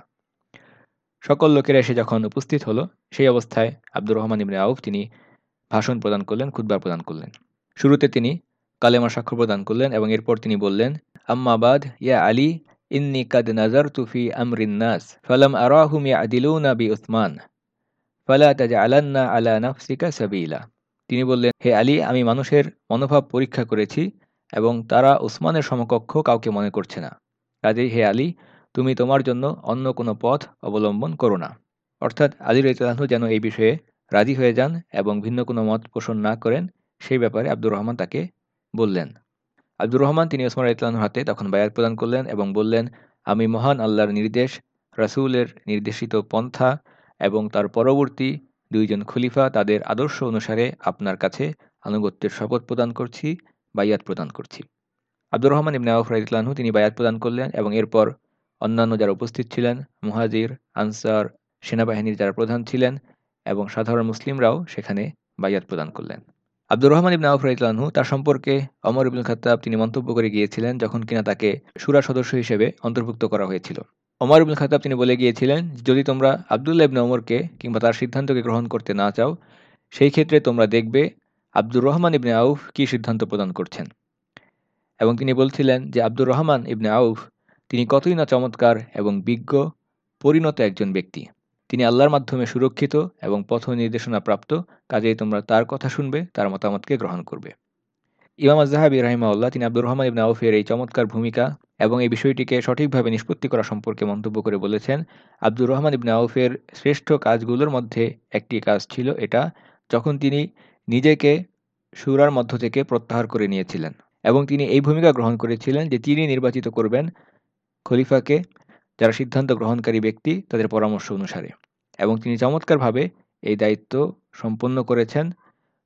Speaker 2: সকল লোকেরা এসে যখন উপস্থিত হলো, সেই অবস্থায় আব্দুর রহমান ইবনে আউফ তিনি ভাষণ প্রদান করলেন খুদ্া প্রদান করলেন। শুরুতে তিনি কালেমা সাক্ষ্য প্রদান করলেন এবং এরপর তিনি বললেন আম্মাবাদ ইয়া আলী, ইন্নি কাদ নাজার তুফি আমরিন্নাস ফলাম আরাহুম ইয়া আদিলুনা বি উসমান ফালা তাজ আলান্না আলা নাফসিকা সাবিলা। তিনি বললেন, হে আলী, আমি মানুষের মনোভাব পরীক্ষা করেছি এবং তারা উসমানের সমকক্ষ কাউকে মনে করছে না। কাজেই হে আলী তুমি তোমার জন্য অন্য কোনো পথ অবলম্বন করো না। অর্থাৎ আলী রৈতালাহু যেন এই বিষয়ে রাজি হয়ে যান এবং ভিন্ন কোনো মত পোষণ না করেন, সেই ব্যাপারে আব্দুর রহমান তাকে বললেন। আব্দুর রহমান তিনি ওসমান ইতলানুর হাতে তখন বায়াত প্রদান করলেন এবং বললেন, আমি মহান আল্লাহর নির্দেশ, রাসুলের নির্দেশিত পন্থা এবং তার পরবর্তী দুইজন খলিফা তাদের আদর্শ অনুসারে আপনার কাছে আনুগত্যের শপথ প্রদান করছি বাইয়াত প্রদান করছি। আব্দুর রহমান ইবনে আউফ রাইতলানহু তিনি বায়াত প্রদান করলেন এবং এরপর অন্যান্য যারা উপস্থিত ছিলেন, মুহাজির, আনসার, সেনাবাহিনীর যারা প্রধান ছিলেন এবং সাধারণ মুসলিমরাও সেখানে বাইয়াত প্রদান করলেন। আব্দুর রহমান ইবনে আউফ রাইতলানহু তার সম্পর্কে অমর ইবুল খাত্তাব তিনি মন্তব্য করে গিয়েছিলেন যখন কিনা তাকে সুরা সদস্য হিসেবে অন্তর্ভুক্ত করা হয়েছিল। অমর ইবুল খাতাব তিনি বলে গিয়েছিলেন, যদি তোমরা আবদুল্লা ইবনে ওমরকে কিংবা তার সিদ্ধান্তকে গ্রহণ করতে না চাও, সেই ক্ষেত্রে তোমরা দেখবে আব্দুর রহমান ইবনে আউফ কি সিদ্ধান্ত প্রদান করছেন। এবং তিনি বলছিলেন যে, আব্দুর রহমান ইবনে আউফ তিনি কতই না চমৎকার এবং বিজ্ঞ, পরিণত একজন ব্যক্তি। তিনি আল্লাহর মাধ্যমে সুরক্ষিত এবং পথ নির্দেশনা প্রাপ্ত, কাজেই তোমরা তার কথা শুনবে, তার মতামতকে গ্রহণ করবে। ইমাম আজহাবি রাহিমাউল্লাহ তিনি আব্দুর রহমান ইবনে আউফের এই চমৎকার ভূমিকা এবং এই বিষয়টিকে সঠিকভাবে নিষ্পত্তি করা সম্পর্কে মন্তব্য করে বলেছেন, আব্দুর রহমান ইবনে আউফের শ্রেষ্ঠ কাজগুলোর মধ্যে একটি কাজ ছিল এটা, যখন তিনি নিজেকে সুরার মধ্য থেকে প্রত্যাহার করে নিয়েছিলেন। এবং তিনি এই ভূমিকা গ্রহণ করেছিলেন যে তিনি নির্বাচিত করবেন খলিফাকে যারা সিদ্ধান্ত গ্রহণকারী ব্যক্তি, তাদের পরামর্শ অনুসারে। এবং তিনি চমৎকারভাবে এই দায়িত্ব সম্পন্ন করেছেন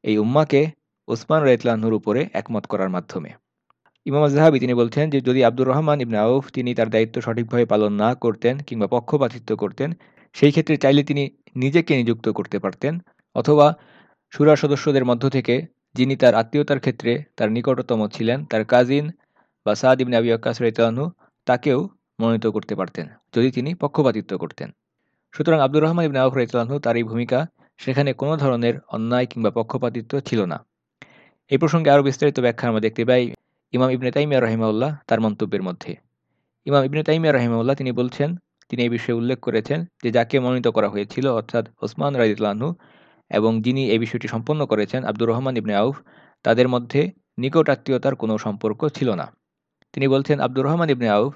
Speaker 2: এই উম্মাকে ওসমান রাইতলাহুর উপরে একমত করার মাধ্যমে। ইমাম জাহাবি তিনি বলছেন যে, যদি আব্দুর রহমান ইবনে আউফ তিনি তার দায়িত্ব সঠিকভাবে পালন না করতেন কিংবা পক্ষপাতিত্ব করতেন, সেই ক্ষেত্রে চাইলে তিনি নিজেকে নিযুক্ত করতে পারতেন। অথবা সুরা সদস্যদের মধ্য থেকে যিনি তার আত্মীয়তার ক্ষেত্রে তার নিকটতম ছিলেন, তার কাজিন বা সাদ ইবনে আবি আক্কাস রাইতানহু তাকেও মনোনীত করতে পারতেন, যদি তিনি পক্ষপাতিত্ব করতেন। সুতরাং আব্দুর রহমান ইবনে আউফ রাইতানহু তার এই ভূমিকা সেখানে কোনো ধরনের অন্যায় কিংবা পক্ষপাতিত্ব ছিল না। এই প্রসঙ্গে আরও বিস্তারিত ব্যাখ্যা আমরা দেখতে পাই ইমাম ইবনে তাইমিয়া রহিমাউল্লাহ তার মন্তব্যের মধ্যে। ইমাম ইবনে তাইমিয়া রহিমাউল্লাহ তিনি বলছেন, তিনি এই বিষয়ে উল্লেখ করেছেন যে যাকে মনোনীত করা হয়েছিল অর্থাৎ ওসমান রাজিদুল্লাহনু এবং যিনি এই বিষয়টি সম্পন্ন করেছেন আব্দুর রহমান ইবনে আউফ, তাদের মধ্যে নিকট আত্মীয়তার কোনো সম্পর্ক ছিল না। তিনি বলছেন, আব্দুর রহমান ইবনে আউফ,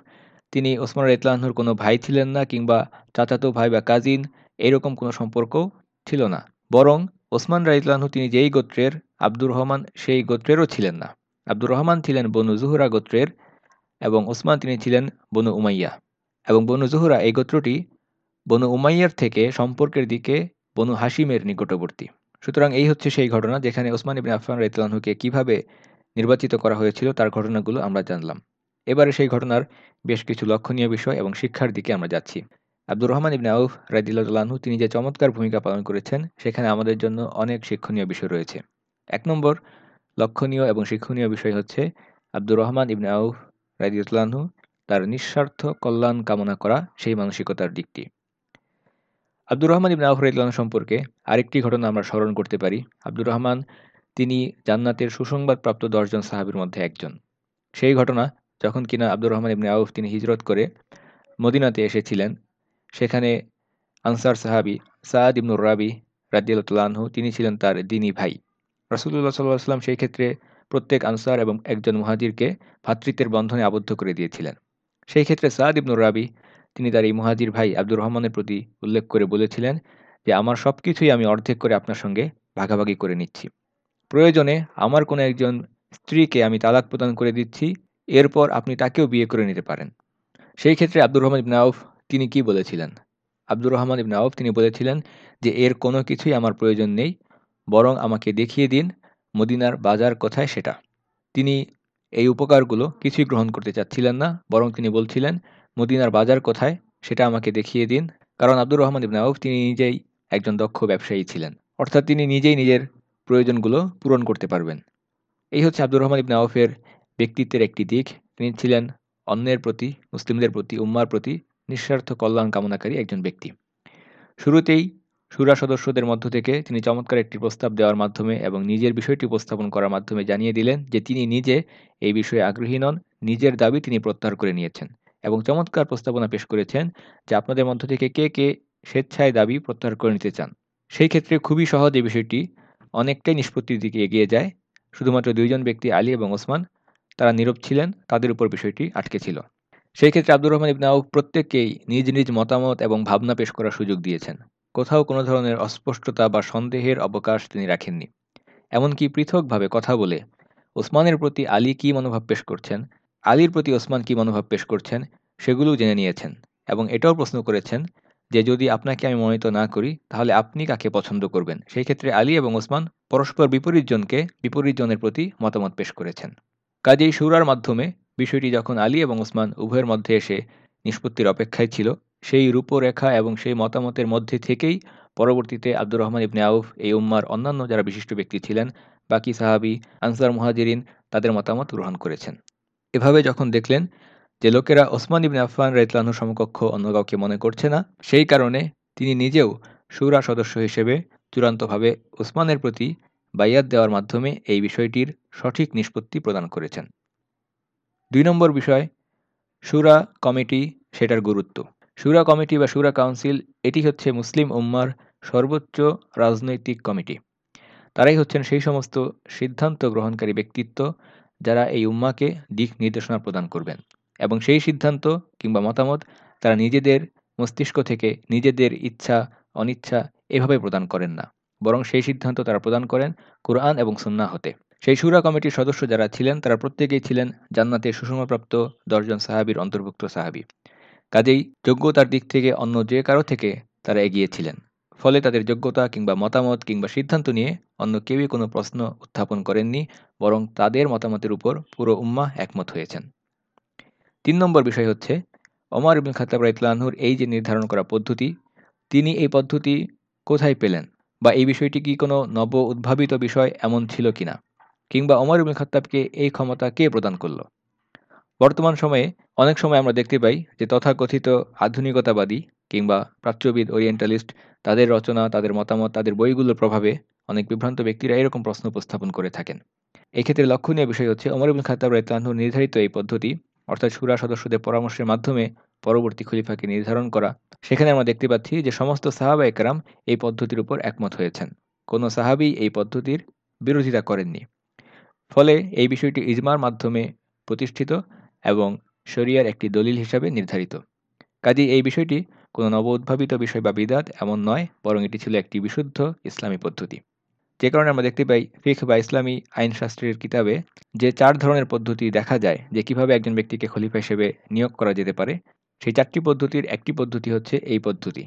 Speaker 2: তিনি ওসমান রাইতলাহুর কোনো ভাই ছিলেন না কিংবা চাচাতো ভাই বা কাজিন এরকম কোনো সম্পর্ক ছিল না। বরং ওসমান রাইতলাহু তিনি যেই গোত্রের, আব্দুর রহমান সেই গোত্রেরও ছিলেন না। আব্দুর রহমান ছিলেন বনু জুহুরা গোত্রের এবং ওসমান তিনি ছিলেন বনু উমাইয়া। এবং বনু জুহুরা এই গোত্রটি বনু উমাইয়ার থেকে সম্পর্কের দিকে বনু হাসিমের নিকটবর্তী। সুতরাং এই হচ্ছে সেই ঘটনা যেখানে ওসমান ইবিন আফান রাইতলানহুকে কীভাবে নির্বাচিত করা হয়েছিল, তার ঘটনাগুলো আমরা জানলাম। এবারে সেই ঘটনার বেশ কিছু লক্ষণীয় বিষয় এবং শিক্ষার দিকে আমরা যাচ্ছি। আব্দুর রহমান ইবনে আউফ রাজিল্লাহু তিনি যে চমৎকার ভূমিকা পালন করেছেন, সেখানে আমাদের জন্য অনেক শিক্ষণীয় বিষয় রয়েছে। এক নম্বর লক্ষণীয় এবং শিক্ষণীয় বিষয় হচ্ছে, আব্দুর রহমান ইবনে আউফ রাজিউল্লাহু তার নিঃস্বার্থ কল্যাণ কামনা করা সেই মানসিকতার দিকটি। আব্দুর রহমান ইবনে আউফ রাজিউল্লাহ সম্পর্কে আরেকটি ঘটনা আমরা স্মরণ করতে পারি। আব্দুর রহমান তিনি জান্নাতের সুসংবাদপ্রাপ্ত দশজন সাহাবির মধ্যে একজন। সেই ঘটনা যখন কিনা আব্দুর রহমান ইবনে আউফ তিনি হিজরত করে মদিনাতে এসেছিলেন, সেখানে আনসার সাহাবি সাদ ইবনুর রাবি রাজিউল্লাহু তিনি ছিলেন তার দিনী ভাই। রসুল্লাহ সাল্লাহ আসলাম সেই ক্ষেত্রে প্রত্যেক আনসার এবং একজন মুহাজিরকে ভাতৃত্বের বন্ধনে আবদ্ধ করে দিয়েছিলেন। সেই ক্ষেত্রে সাদ ইবনুর রাবি, তিনি তার এই মুহাজির ভাই আব্দুর রহমানের প্রতি উল্লেখ করে বলেছিলেন যে, আমার সব কিছুই আমি অর্ধেক করে আপনার সঙ্গে ভাগাভাগি করে নিচ্ছি। প্রয়োজনে আমার কোনো একজন স্ত্রীকে আমি তালাক প্রদান করে দিচ্ছি, এরপর আপনি তাকেও বিয়ে করে নিতে পারেন। সেই ক্ষেত্রে আব্দুর রহমান ইবনে আউফ তিনি কি বলেছিলেন? আব্দুর রহমান ইবনে আউফ তিনি বলেছিলেন যে, এর কোনো কিছুই আমার প্রয়োজন নেই, বরং আমাকে দেখিয়ে দিন মদিনার বাজার কোথায় সেটা। তিনি এই উপকারগুলো কিছুই গ্রহণ করতে চাচ্ছিলেন না, বরং তিনি বলছিলেন, মদিনার বাজার কোথায় সেটা আমাকে দেখিয়ে দিন। কারণ আব্দুর রহমান ইবনে আউফ তিনি নিজেই একজন দক্ষ ব্যবসায়ী ছিলেন। অর্থাৎ তিনি নিজেই নিজের প্রয়োজনগুলো পূরণ করতে পারবেন। এই হচ্ছে আব্দুর রহমান ইবনে আউফের ব্যক্তিত্বের একটি দিক। তিনি ছিলেন অন্যের প্রতি, মুসলিমদের প্রতি, উম্মার প্রতি নিঃস্বার্থ কল্যাণ কামনাকারী একজন ব্যক্তি। শুরুতেই সুরা সদস্যদের মধ্য থেকে তিনি চমৎকার একটি প্রস্তাব দেওয়ার মাধ্যমে এবং নিজের বিষয়টি উপস্থাপন করার মাধ্যমে জানিয়ে দিলেন যে তিনি নিজে এই বিষয়ে আগ্রহী নন, নিজের দাবি তিনি প্রত্যাহার করে নিয়েছেন এবং চমৎকার প্রস্তাবনা পেশ করেছেন যে আপনাদের মধ্য থেকে কে কে স্বেচ্ছায় দাবি প্রত্যাহার করে নিতে চান। সেই ক্ষেত্রে খুবই সহজ এই বিষয়টি। অনেকটাই নিষ্পত্তির দিকে এগিয়ে যায়। শুধুমাত্র দুইজন ব্যক্তি, আলী এবং ওসমান, তারা নীরব ছিলেন, তাদের উপর বিষয়টি আটকে ছিল। সেই ক্ষেত্রে আব্দুর রহমান ইবনাউ প্রত্যেককেই নিজ নিজ মতামত এবং ভাবনা পেশ করার সুযোগ দিয়েছেন। কোথাও কোনো ধরনের অস্পষ্টতা বা সন্দেহের অবকাশ তিনি রাখেননি। এমনকি পৃথকভাবে কথা বলে, ওসমানের প্রতি আলী কী মনোভাব পেশ করছেন, আলীর প্রতি ওসমান কী মনোভাব পেশ করছেন, সেগুলোও জেনে নিয়েছেন এবং এটাও প্রশ্ন করেছেন যে যদি আপনাকে আমি মনোনীত না করি, তাহলে আপনি কাকে পছন্দ করবেন? সেই ক্ষেত্রে আলী এবং ওসমান পরস্পর বিপরীত জনকে বিপরীত জনের প্রতি মতামত পেশ করেছেন। কাজেই সুরার মাধ্যমে বিষয়টি যখন আলী এবং ওসমান উভয়ের মধ্যে এসে নিষ্পত্তির অপেক্ষায় ছিল, সেই রূপরেখা এবং সেই মতামতের মধ্যে থেকেই পরবর্তীতে আব্দুর রহমান ইবনে আউফ, এই উম্মার অন্যান্য যারা বিশিষ্ট ব্যক্তি ছিলেন, বাকি সাহাবি, আনসার মুহাজিরিন, তাদের মতামত গ্রহণ করেছেন। এভাবে যখন দেখলেন যে লোকেরা ওসমান ইবনে আফান রাইতলানু সমকক্ষ অন্য কাউকে মনে করছে না, সেই কারণে তিনি নিজেও সুরা সদস্য হিসেবে চূড়ান্তভাবে ওসমানের প্রতি বাইয়াত দেওয়ার মাধ্যমে এই বিষয়টির সঠিক নিষ্পত্তি প্রদান করেছেন। দুই নম্বর বিষয়, সুরা কমিটি সেটার গুরুত্ব। সুরা কমিটি বা সুরা কাউন্সিল, এটি হচ্ছে মুসলিম উম্মার সর্বোচ্চ রাজনৈতিক কমিটি। তারাই হচ্ছেন সেই সমস্ত সিদ্ধান্ত গ্রহণকারী ব্যক্তিত্ব যারা এই উম্মাকে দিক নির্দেশনা প্রদান করবেন। এবং সেই সিদ্ধান্ত কিংবা মতামত তারা নিজেদের মস্তিষ্ক থেকে নিজেদের ইচ্ছা, অনিচ্ছা এভাবে প্রদান করেন না। বরং সেই সিদ্ধান্ত তারা প্রদান করেন কোরআন এবং সুন্না হতে। সেই সুরা কমিটির সদস্য যারা ছিলেন, তারা প্রত্যেকেই ছিলেন জান্নাতে সুষমাপ্রাপ্ত দশজন সাহাবির অন্তর্ভুক্ত সাহাবি। কাজেই যোগ্যতার দিক থেকে অন্য যে কারও থেকে তারা এগিয়েছিলেন ফলে তাদের যোগ্যতা কিংবা মতামত কিংবা সিদ্ধান্ত নিয়ে অন্য কেউই কোনো প্রশ্ন উত্থাপন করেননি, বরং তাদের মতামতের উপর পুরো উম্মা একমত হয়েছেন। তিন নম্বর বিষয় হচ্ছে অমর ইবুল খাতাব রাইতলানহুর এই যে নির্ধারণ করা পদ্ধতি, তিনি এই পদ্ধতি কোথায় পেলেন? বা এই বিষয়টি কি কোনো নব উদ্ভাবিত বিষয় এমন ছিল কিনা? কিংবা অমর ইবুল খাত্তাবকে এই ক্ষমতা কে প্রদান করল? বর্তমান সময়ে অনেক সময় আমরা দেখতে পাই যে তথাকথিত আধুনিকতাবাদী কিংবা প্রাচ্যবিদ ওরিয়েন্টালিস্ট, তাদের রচনা, তাদের মতামত, তাদের বইগুলোর প্রভাবে অনেক বিভ্রান্ত ব্যক্তিরা এরকম প্রশ্ন উপস্থাপন করে থাকেন। এক্ষেত্রে লক্ষণীয় বিষয় হচ্ছে অমর ইবুল খাতাব রাইতলানহু নির্ধারিত এই পদ্ধতি অর্থাৎ সুরা সদস্যদের পরামর্শের মাধ্যমে পরবর্তী খলিফাকে নির্ধারণ করা। সেখানে আমরা দেখতে পাচ্ছি যে সমস্ত সাহাবা একরাম এই পদ্ধতির উপর একমত হয়েছেন। কোনো সাহাবি এই পদ্ধতির বিরোধিতা করেননি। ফলে এই বিষয়টি ইজমার মাধ্যমে প্রতিষ্ঠিত এবং শরিয়ার একটি দলিল হিসাবে নির্ধারিত। কাজে এই বিষয়টি কোনো নব উদ্ভাবিত বিষয় বা বিদাত এমন নয়, বরং এটি ছিল একটি বিশুদ্ধ ইসলামী পদ্ধতি। যে কারণে আমরা দেখতে পাই ফিখ বা ইসলামী আইনশাস্ত্রের কিতাবে যে চার ধরনের পদ্ধতি দেখা যায় যে কীভাবে একজন ব্যক্তিকে খলিফা হিসেবে নিয়োগ করা যেতে পারে। সেই চারটি পদ্ধতির একটি পদ্ধতি হচ্ছে এই পদ্ধতি।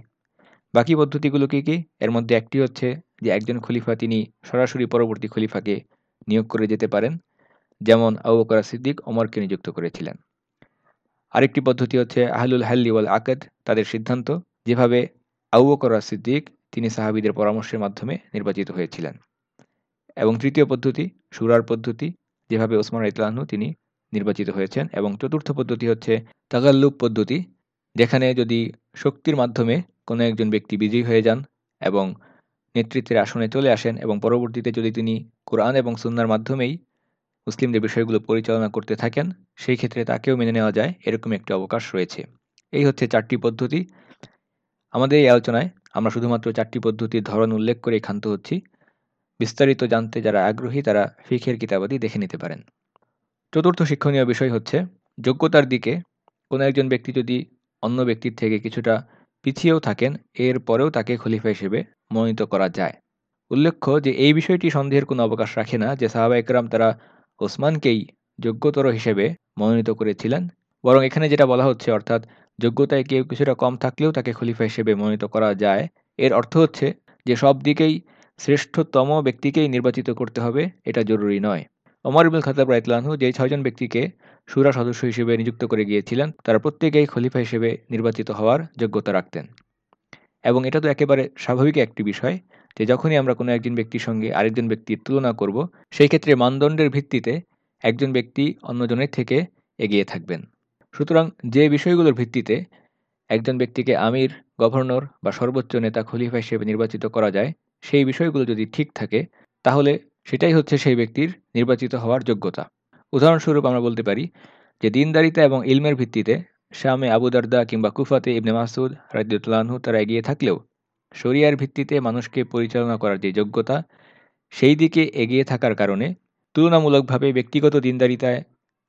Speaker 2: বাকি পদ্ধতিগুলো কি কি? এর মধ্যে একটি হচ্ছে যে একজন খলিফা তিনি সরাসরি পরবর্তী খলিফাকে নিয়োগ করে যেতে পারেন, যেমন আবু বকর সিদ্দিক ওমরকে নিযুক্ত করেছিলেন। আরেকটি পদ্ধতি হচ্ছে আহলুল হাল্লি আকদ, তাদের সিদ্ধান্ত। যেভাবে আবু বকর সিদ্দিক তিনি সাহাবিদের পরামর্শের মাধ্যমে নির্বাচিত হয়েছিলেন। এবং তৃতীয় পদ্ধতি, সুরার পদ্ধতি, যেভাবে ওসমান ইতলাহনু তিনি নির্বাচিত হয়েছেন এবং চতুর্থ পদ্ধতি হচ্ছে তাগাল্লুক পদ্ধতি, যেখানে যদি শক্তির মাধ্যমে কোনো একজন ব্যক্তি বিজয়ী হয়ে যান এবং নেতৃত্বের আসনে চলে আসেন এবং পরবর্তীতে যদি তিনি কোরআন এবং সুন্নার মাধ্যমেই মুসলিমদের বিষয়গুলো পরিচালনা করতে থাকেন, সেই ক্ষেত্রে তাকেও মেনে নেওয়া যায়, এরকম একটি অবকাশ রয়েছে। এই হচ্ছে চারটি পদ্ধতি। আমাদের এই আলোচনায় আমরা শুধুমাত্র চারটি পদ্ধতির ধরন উল্লেখ করে ক্ষান্ত হচ্ছি। বিস্তারিত জানতে যারা আগ্রহী, তারা ফিখের কিতাবাদি দেখে নিতে পারেন। চতুর্থ শিক্ষণীয় বিষয় হচ্ছে, যোগ্যতার দিকে কোনো একজন ব্যক্তি যদি অন্য ব্যক্তির থেকে কিছুটা পিছিয়েও থাকেন, এর পরেও তাকে খলিফা হিসেবে মনোনীত করা যায়। উল্লেখ্য যে, এই বিষয়টি সন্দেহের কোনো অবকাশ রাখে না যে, সাহাবা একরাম তারা ওসমানকেই যোগ্যতর হিসেবে মনোনীত করেছিলেন। বরং এখানে যেটা বলা হচ্ছে, অর্থাৎ যোগ্যতায় কেউ কিছুটা কম থাকলেও তাকে খলিফা হিসেবে মনোনীত করা যায়। এর অর্থ হচ্ছে যে সব দিকেই শ্রেষ্ঠতম ব্যক্তিকেই নির্বাচিত করতে হবে, এটা জরুরি নয়। অমর ইবুল খাতাব রাইতলানহু যে ছয়জন ব্যক্তিকে সুরা সদস্য হিসেবে নিযুক্ত করে গিয়েছিলেন, তারা প্রত্যেকেই খলিফা হিসেবে নির্বাচিত হওয়ার যোগ্যতা রাখতেন। এবং এটা তো একেবারে স্বাভাবিক একটি বিষয় যে যখনই আমরা কোনো একজন ব্যক্তির সঙ্গে আরেকজন ব্যক্তির তুলনা করব, সেই ক্ষেত্রে মানদণ্ডের ভিত্তিতে একজন ব্যক্তি অন্যজনের থেকে এগিয়ে থাকবেন। সুতরাং যে বিষয়গুলোর ভিত্তিতে একজন ব্যক্তিকে আমির, গভর্নর বা সর্বোচ্চ নেতা, খলিফা হিসেবে নির্বাচিত করা যায়, সেই বিষয়গুলো যদি ঠিক থাকে, তাহলে সেটাই হচ্ছে সেই ব্যক্তির নির্বাচিত হওয়ার যোগ্যতা। উদাহরণস্বরূপ আমরা বলতে পারি যে দিনদারিতা এবং ইলমের ভিত্তিতে শামে আবুদারদা কিংবা কুফাতে ইবনে মাসুদ রাজিউল্লাহু তারা এগিয়ে থাকলেও শরিয়ার ভিত্তিতে মানুষকে পরিচালনা করার যে যোগ্যতা, সেই দিকে এগিয়ে থাকার কারণে তুলনামূলকভাবে ব্যক্তিগত দিনদারিতায়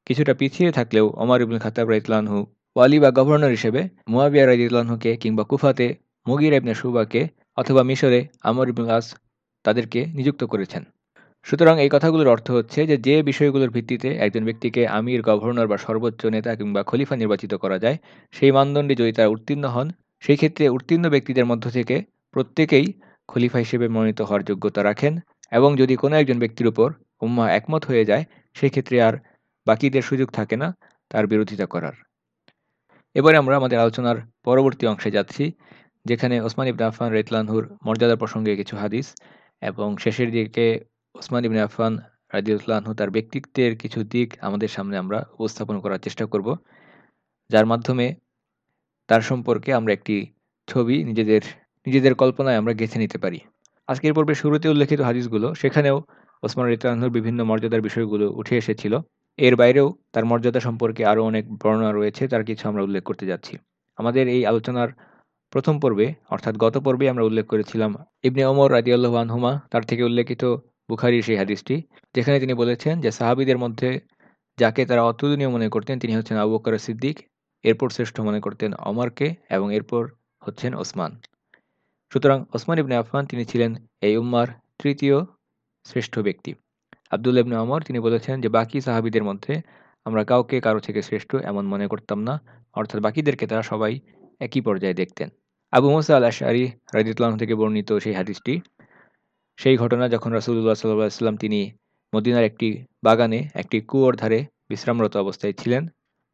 Speaker 2: কিছুটা পিছিয়ে থাকলেও অমর ইবুল খাতাব রাইতলানহু ওয়ালি বা গভর্নর হিসেবে মুয়াবিয়া রাজিউল্লাহকে কিংবা কুফাতে মুগির ইবনে সুবাকে অথবা মিশরে আমর ইবুল আস তাদেরকে নিযুক্ত করেছেন। সুতরাং এই কথাগুলোর অর্থ হচ্ছে যে যে বিষয়গুলোর ভিত্তিতে একজন ব্যক্তিকে আমির, গভর্নর বা সর্বোচ্চ নেতা কিংবা খলিফা নির্বাচিত করা যায়, সেই মানদণ্ডে যদি তারা উত্তীর্ণ হন, সেই ক্ষেত্রে উত্তীর্ণ ব্যক্তিদের মধ্য থেকে প্রত্যেকেই খলিফা হিসেবে মনোনীত হওয়ার যোগ্যতা রাখেন এবং যদি কোনো একজন ব্যক্তির উপর উম্মা একমত হয়ে যায় সেক্ষেত্রে আর বাকিদের সুযোগ থাকে না, তার বিরোধিতা করার। এবারে আমরা আমাদের আলোচনার পরবর্তী অংশে যাচ্ছি, যেখানে ওসমান ইবনে আফান রেতলানহুর মর্যাদা প্রসঙ্গে কিছু হাদিস এবং শেষের দিকে ওসমান ইবনে আফান রাজিউল্লাহু তার ব্যক্তিত্বের কিছু দিক আমাদের সামনে আমরা উপস্থাপন করার চেষ্টা করব, যার মাধ্যমে তার সম্পর্কে আমরা একটি ছবি নিজেদের নিজেদের কল্পনায় আমরা গেঁথে নিতে পারি। আজকের পর্বে শুরুতে উল্লেখিত হাদিসগুলো, সেখানেও ওসমান রিতানহুর বিভিন্ন মর্যাদার বিষয়গুলো উঠে এসেছিল। এর বাইরেও তার মর্যাদা সম্পর্কে আরও অনেক বর্ণনা রয়েছে, তার কিছু আমরা উল্লেখ করতে যাচ্ছি। আমাদের এই আলোচনার প্রথম পর্বে, অর্থাৎ গত পর্বে আমরা উল্লেখ করেছিলাম ইবনে ওমর রাজিউল্লাহ আনহুমা, তার থেকে উল্লেখিত বুখারির সেই হাদিসটি, যেখানে তিনি বলেছেন যে সাহাবিদের মধ্যে যাকে তারা অতুলনীয় মনে করতেন, তিনি হচ্ছেন আবু বকর সিদ্দিক, এরপর শ্রেষ্ঠ মনে করতেন অমরকে এবং এরপর হচ্ছেন ওসমান। সুতরাং ওসমান ইবনে আফমান তিনি ছিলেন এই উম্মার তৃতীয় শ্রেষ্ঠ ব্যক্তি। আবদুল ইবনে অমর তিনি বলেছেন যে, বাকি সাহাবিদের মধ্যে আমরা কাউকে, কারও থেকে শ্রেষ্ঠ এমন মনে করতাম না। অর্থাৎ বাকিদেরকে তারা সবাই একই পর্যায়ে দেখতেন। আবু মোসা আল আশারি রাজিউল্লাহ থেকে বর্ণিত সেই হাদিসটি, সেই ঘটনা যখন রাসুল্লাহ সাল্লাম তিনি মদিনার একটি বাগানে একটি কুয়োর ধারে বিশ্রামরত অবস্থায় ছিলেন,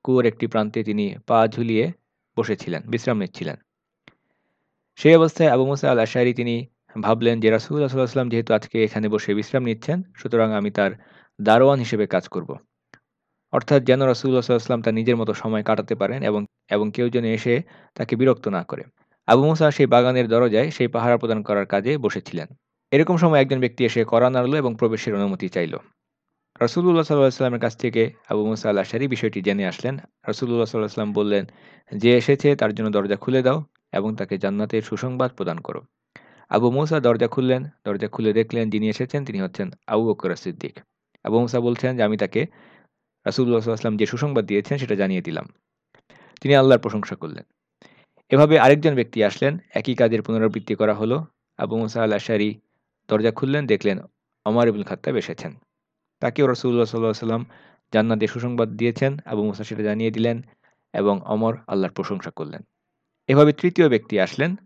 Speaker 2: কুয়োর একটি প্রান্তে তিনি পা ঝুলিয়ে বসেছিলেন, বিশ্রাম নিচ্ছিলেন। সেই অবস্থায় আবু মোসা আল আশারি তিনি ভাবলেন যে রাসুল্লাহ সাল্লাহ সাল্লাম যেহেতু আজকে এখানে বসে বিশ্রাম নিচ্ছেন, সুতরাং আমি তার দারোয়ান হিসেবে কাজ করব। অর্থাৎ যেন রাসুল্লাহ সাল্লাম তার নিজের মতো সময় কাটাতে পারেন এবং এবং কেউ যেন এসে তাকে বিরক্ত না করে। আবু মুসা সেই বাগানের দরজায় সেই পাহারা প্রদান করার কাজে বসেছিলেন। এরকম সময় একজন ব্যক্তি এসে করা নাড়ল এবং প্রবেশের অনুমতি চাইল। রসুল্লাহ সাল্লাহ সাল্লামের কাছ থেকে আবু মুসা আল আশারি বিষয়টি জেনে আসলেন। রসুল্লাহ সাল্লাহ সাল্লাম বললেন, যে এসেছে তার জন্য দরজা খুলে দাও এবং তাকে জান্নাতের সুসংবাদ প্রদান করো। আবু মুসা দরজা খুললেন, দরজা খুলে দেখলেন যিনি এসেছেন তিনি হচ্ছেন আবু বকর সিদ্দিক। আবু মুসা বলছেন যে, আমি তাকে রাসুল্লাহ যে সুসংবাদ দিয়েছেন সেটা জানিয়ে দিলাম। তিনি আল্লাহর প্রশংসা করলেন। এভাবে আরেকজন ব্যক্তি আসলেন, একই কাজের পুনরাবৃত্তি করা হলো। আবু মুসা আল আশারি দরজা খুললেন, দেখলেন অমর ইবুল খাত্তাব এসেছেন। তাকেও রসুল্লাহ সাল্লাহ সাল্লাম জান্নাতে সুসংবাদ দিয়েছেন। আবু মুসা সেটা জানিয়ে দিলেন এবং অমর আল্লাহর প্রশংসা করলেন। এভাবে তৃতীয় ব্যক্তি আসলেন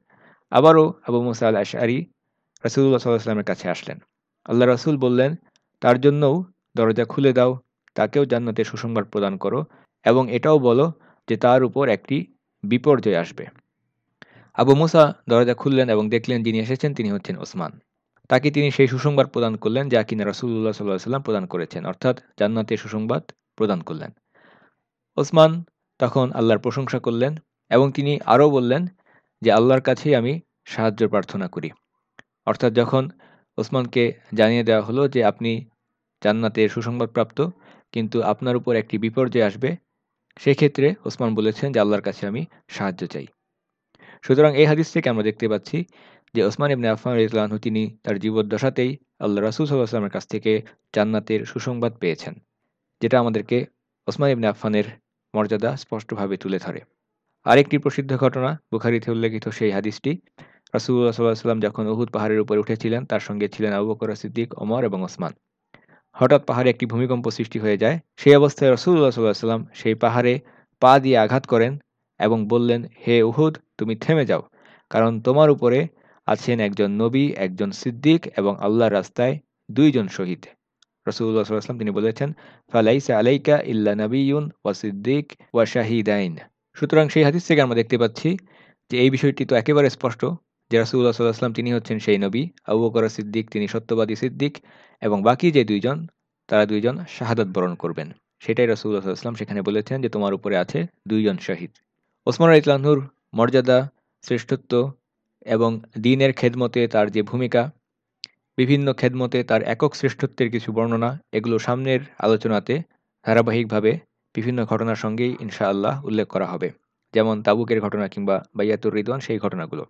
Speaker 2: আবারও আবু মুসা আল আশারি রসুল্লাহ সাল্লাহ সাল্লামের কাছে আসলেন। আল্লাহ রসুল বললেন, তার জন্যও দরজা খুলে দাও, তাকেও জান্নাতে সুসংবাদ প্রদান করো এবং এটাও বলো যে তার উপর একটি বিপর্যয় আসবে। আবু মুসা দরজা খুললেন এবং দেখলেন যিনি এসেছেন তিনি হচ্ছেন ওসমান। তাকে তিনি সেই সুসংবাদ প্রদান করলেন যা কিনা রসুল্লাহ সাল্লাহ সাল্লাম প্রদান করেছেন, অর্থাৎ জান্নাতের সুসংবাদ প্রদান করলেন। ওসমান তখন আল্লাহর প্রশংসা করলেন এবং তিনি আরও বললেন যে আল্লাহর কাছেই আমি সাহায্য প্রার্থনা করি। অর্থাৎ যখন ওসমানকে জানিয়ে দেওয়া হলো যে আপনি জান্নাতের সুসংবাদপ্রাপ্ত, কিন্তু আপনার উপর একটি বিপর্যয় আসবে, সেক্ষেত্রে ওসমান বলেছেন যে আল্লাহর কাছে আমি সাহায্য চাই। সুতরাং এই হাদিস থেকে আমরা দেখতে পাচ্ছি যে ওসমান ইবনে আফান ইসলামহু তিনি তার জীবদ্দশাতেই আল্লাহ রাসুল সাল্লাহামের কাছ থেকে জান্নাতের সুসংবাদ পেয়েছেন, যেটা আমাদেরকে ওসমান ইবনে আফানের মর্যাদা স্পষ্টভাবে তুলে ধরে। আরেকটি প্রসিদ্ধ ঘটনা, বুখারিতে উল্লেখিত সেই হাদিসটি। রাসুল্লাহ সাল্লাহ সাল্লাম যখন উহুদ পাহাড়ের উপরে উঠেছিলেন, তার সঙ্গে ছিলেন আবু বকর, সিদ্দিক অমর এবং ওসমান। হঠাৎ পাহাড়ে একটি ভূমিকম্প সৃষ্টি হয়ে যায়। সেই অবস্থায় রসুল্লাহ সাল্লাহ সাল্লাম সেই পাহাড়ে পা দিয়ে আঘাত করেন এবং বললেন, হে উহুদ, তুমি থেমে যাও। কারণ তোমার উপরে আছেন একজন নবী, একজন সিদ্দিক এবং আল্লাহর রাস্তায় দুইজন শহীদ। রসুল্লাহ সাল্লাম তিনি বলেছেন, ফালাইসা আলাইকা ইল্লা নবীন ওয়া সিদ্দিক ওয়া শাহিদাইন। সুতরাং সেই হাদিস থেকে আমরা দেখতে পাচ্ছি যে এই বিষয়টি তো একেবারে স্পষ্ট যে রাসুল্লাহ সাল্লাহ আসলাম তিনি হচ্ছেন সেই নবী, আবু সিদ্দিক তিনি সত্যবাদী সিদ্দিক এবং বাকি যে দুইজন, তারা দুইজন শাহাদত বরণ করবেন। সেটাই রাসুল্লাহ সাল্লাম সেখানে বলেছেন যে তোমার উপরে আছে দুইজন শহীদ। ওসমান ইতলাহুর মর্যাদা, শ্রেষ্ঠত্ব এবং দিনের খেদমতে তার যে ভূমিকা, বিভিন্ন খেদমতে তার একক শ্রেষ্ঠত্বের কিছু বর্ণনা, এগুলো সামনের আলোচনাতে ধারাবাহিকভাবে বিভিন্ন ঘটনার সঙ্গেই ইনশাআল্লাহ উল্লেখ করা হবে, যেমন তাবুকের ঘটনা কিংবা বাইয়াতুর রিদওয়ান সেই ঘটনাগুলো।